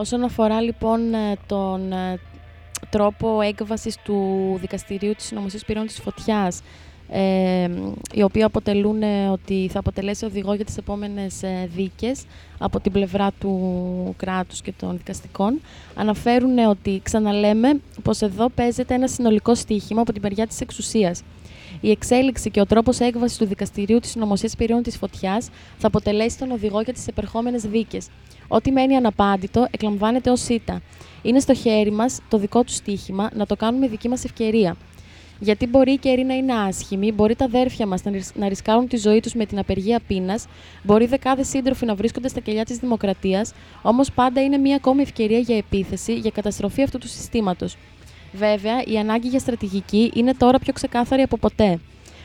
Speaker 6: Όσον αφορά λοιπόν ε, τον ε, τρόπο έκβασης του Δικαστηρίου της Συνωμοσίας Πυρών της Φωτιάς, ε, οι οποίοι αποτελούν ε, ότι θα αποτελέσει οδηγό για τις επόμενες ε, δίκες από την πλευρά του κράτους και των δικαστικών, αναφέρουν ε, ότι ξαναλέμε πως εδώ παίζεται ένα συνολικό στίχημα από την μεριά της εξουσίας. Η εξέλιξη και ο τρόπος έκβασης του Δικαστηρίου της Συνωμοσίας Πυρών της Φωτιάς θα αποτελέσει τον οδηγό για τις επερχόμενες δίκες. Ό,τι μένει αναπάντητο εκλαμβάνεται ως ήττα. Είναι στο χέρι μας το δικό του στίχημα να το κάνουμε δική μας ευκαιρία. Γιατί μπορεί η καιρή να είναι άσχημη, μπορεί τα αδέρφια μας να, ρισ- να ρισκάρουν τη ζωή τους με την απεργία πείνας, μπορεί δεκάδες σύντροφοι να βρίσκονται στα κελιά της δημοκρατίας, όμως πάντα είναι μία ακόμη ευκαιρία για επίθεση, για καταστροφή αυτού του συστήματος. Βέβαια, η ανάγκη για στρατηγική είναι τώρα πιο ξεκάθαρη από ποτέ.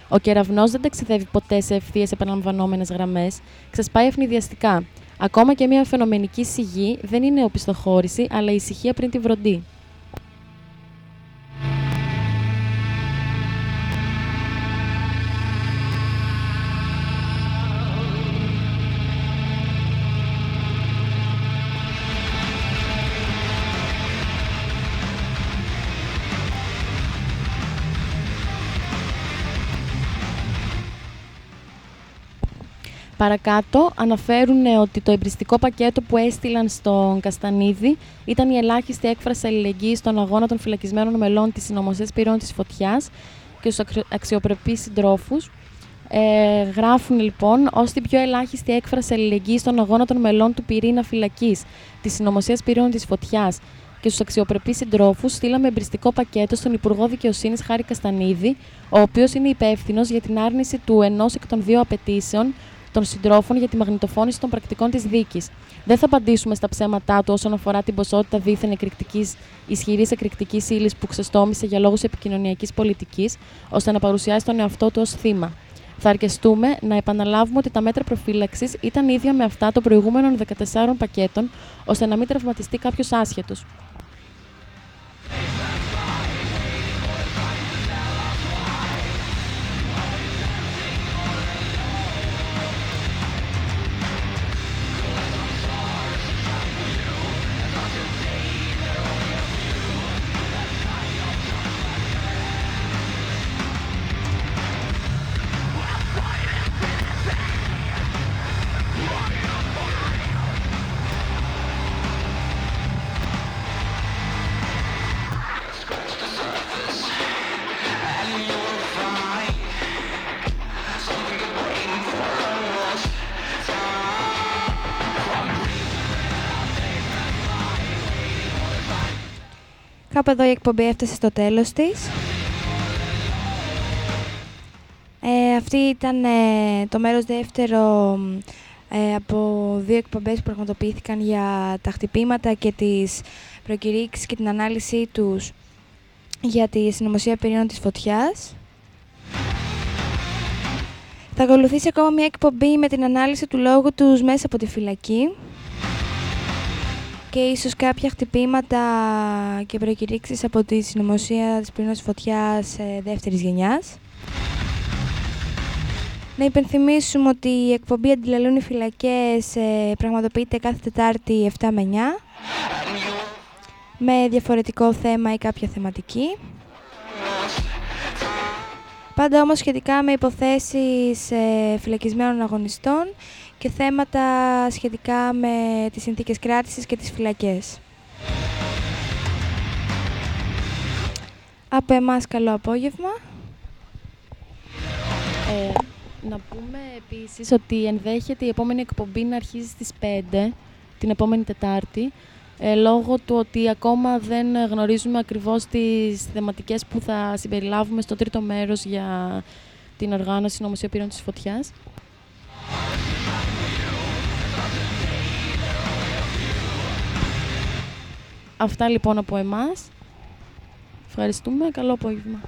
Speaker 6: Ο κεραυνός δεν ταξιδεύει ποτέ σε ευθείες επαναλαμβανόμενες γραμμές, ξεσπάει ευνηδιαστικά. Ακόμα και μια φαινομενική σιγή δεν είναι οπισθοχώρηση, αλλά η ησυχία πριν τη βροντή. Παρακάτω αναφέρουν ε, ότι το εμπριστικό πακέτο που έστειλαν στον Καστανίδη ήταν η ελάχιστη έκφραση αλληλεγγύης στον αγώνα των φυλακισμένων μελών της Συνωμοσίας Πυρών της Φωτιάς και στους αξιο- αξιοπρεπείς συντρόφους. Ε, γράφουν λοιπόν ως την πιο ελάχιστη έκφραση αλληλεγγύης στον αγώνα των μελών του πυρήνα φυλακής της Συνωμοσίας Πυρών της Φωτιάς και στους αξιοπρεπείς συντρόφους, στείλαμε εμπριστικό πακέτο στον Υπουργό Δικαιοσύνης Χάρη Καστανίδη, ο οποίος είναι υπεύθυνος για την άρνηση του ενός εκ των δύο απαιτήσεων των συντρόφων για τη μαγνητοφώνηση των πρακτικών της δίκης. Δεν θα απαντήσουμε στα ψέματά του όσον αφορά την ποσότητα δίθεν εκρηκτικής, ισχυρής εκρηκτικής ύλης που ξεστόμησε για λόγους επικοινωνιακής πολιτικής, ώστε να παρουσιάσει τον εαυτό του ως θύμα. Θα αρκεστούμε να επαναλάβουμε ότι τα μέτρα προφύλαξης ήταν ίδια με αυτά των προηγούμενων 14 πακέτων, ώστε να μην τραυματιστεί κάποιος
Speaker 3: άσχετος. Εδώ η εκπομπή έφτασε στο τέλος της. Ε, αυτή ήταν ε, το μέρος δεύτερο ε, από δύο εκπομπές που πραγματοποιήθηκαν για τα χτυπήματα και τις προκηρύξεις και την ανάλυση τους για τη συνωμοσία πυρήνων της φωτιάς. Θα ακολουθήσει ακόμα μια εκπομπή με την ανάλυση του λόγου τους μέσα από τη φυλακή και ίσως κάποια χτυπήματα και προκηρύξεις από τη συνωμοσία της πυρήνας φωτιάς ε, δεύτερης γενιάς. Να υπενθυμίσουμε ότι η εκπομπή Αντιλαλούν οι φυλακές ε, πραγματοποιείται κάθε Τετάρτη 7 με 9 με διαφορετικό θέμα ή κάποια θεματική. Πάντα όμως σχετικά με υποθέσεις ε, φυλακισμένων αγωνιστών και θέματα σχετικά με τις συνθήκες κράτησης και τις φυλακές. Από εμάς καλό απόγευμα.
Speaker 6: Ε, να πούμε επίσης ότι ενδέχεται η επόμενη εκπομπή να αρχίσει στις 5, την επόμενη Τετάρτη, ε, λόγω του ότι ακόμα δεν γνωρίζουμε ακριβώς τις θεματικές που θα συμπεριλάβουμε στο τρίτο μέρος για την οργάνωση νομοσιοπήρων της Φωτιάς. Αυτά λοιπόν από εμάς. Ευχαριστούμε. Καλό απόγευμα.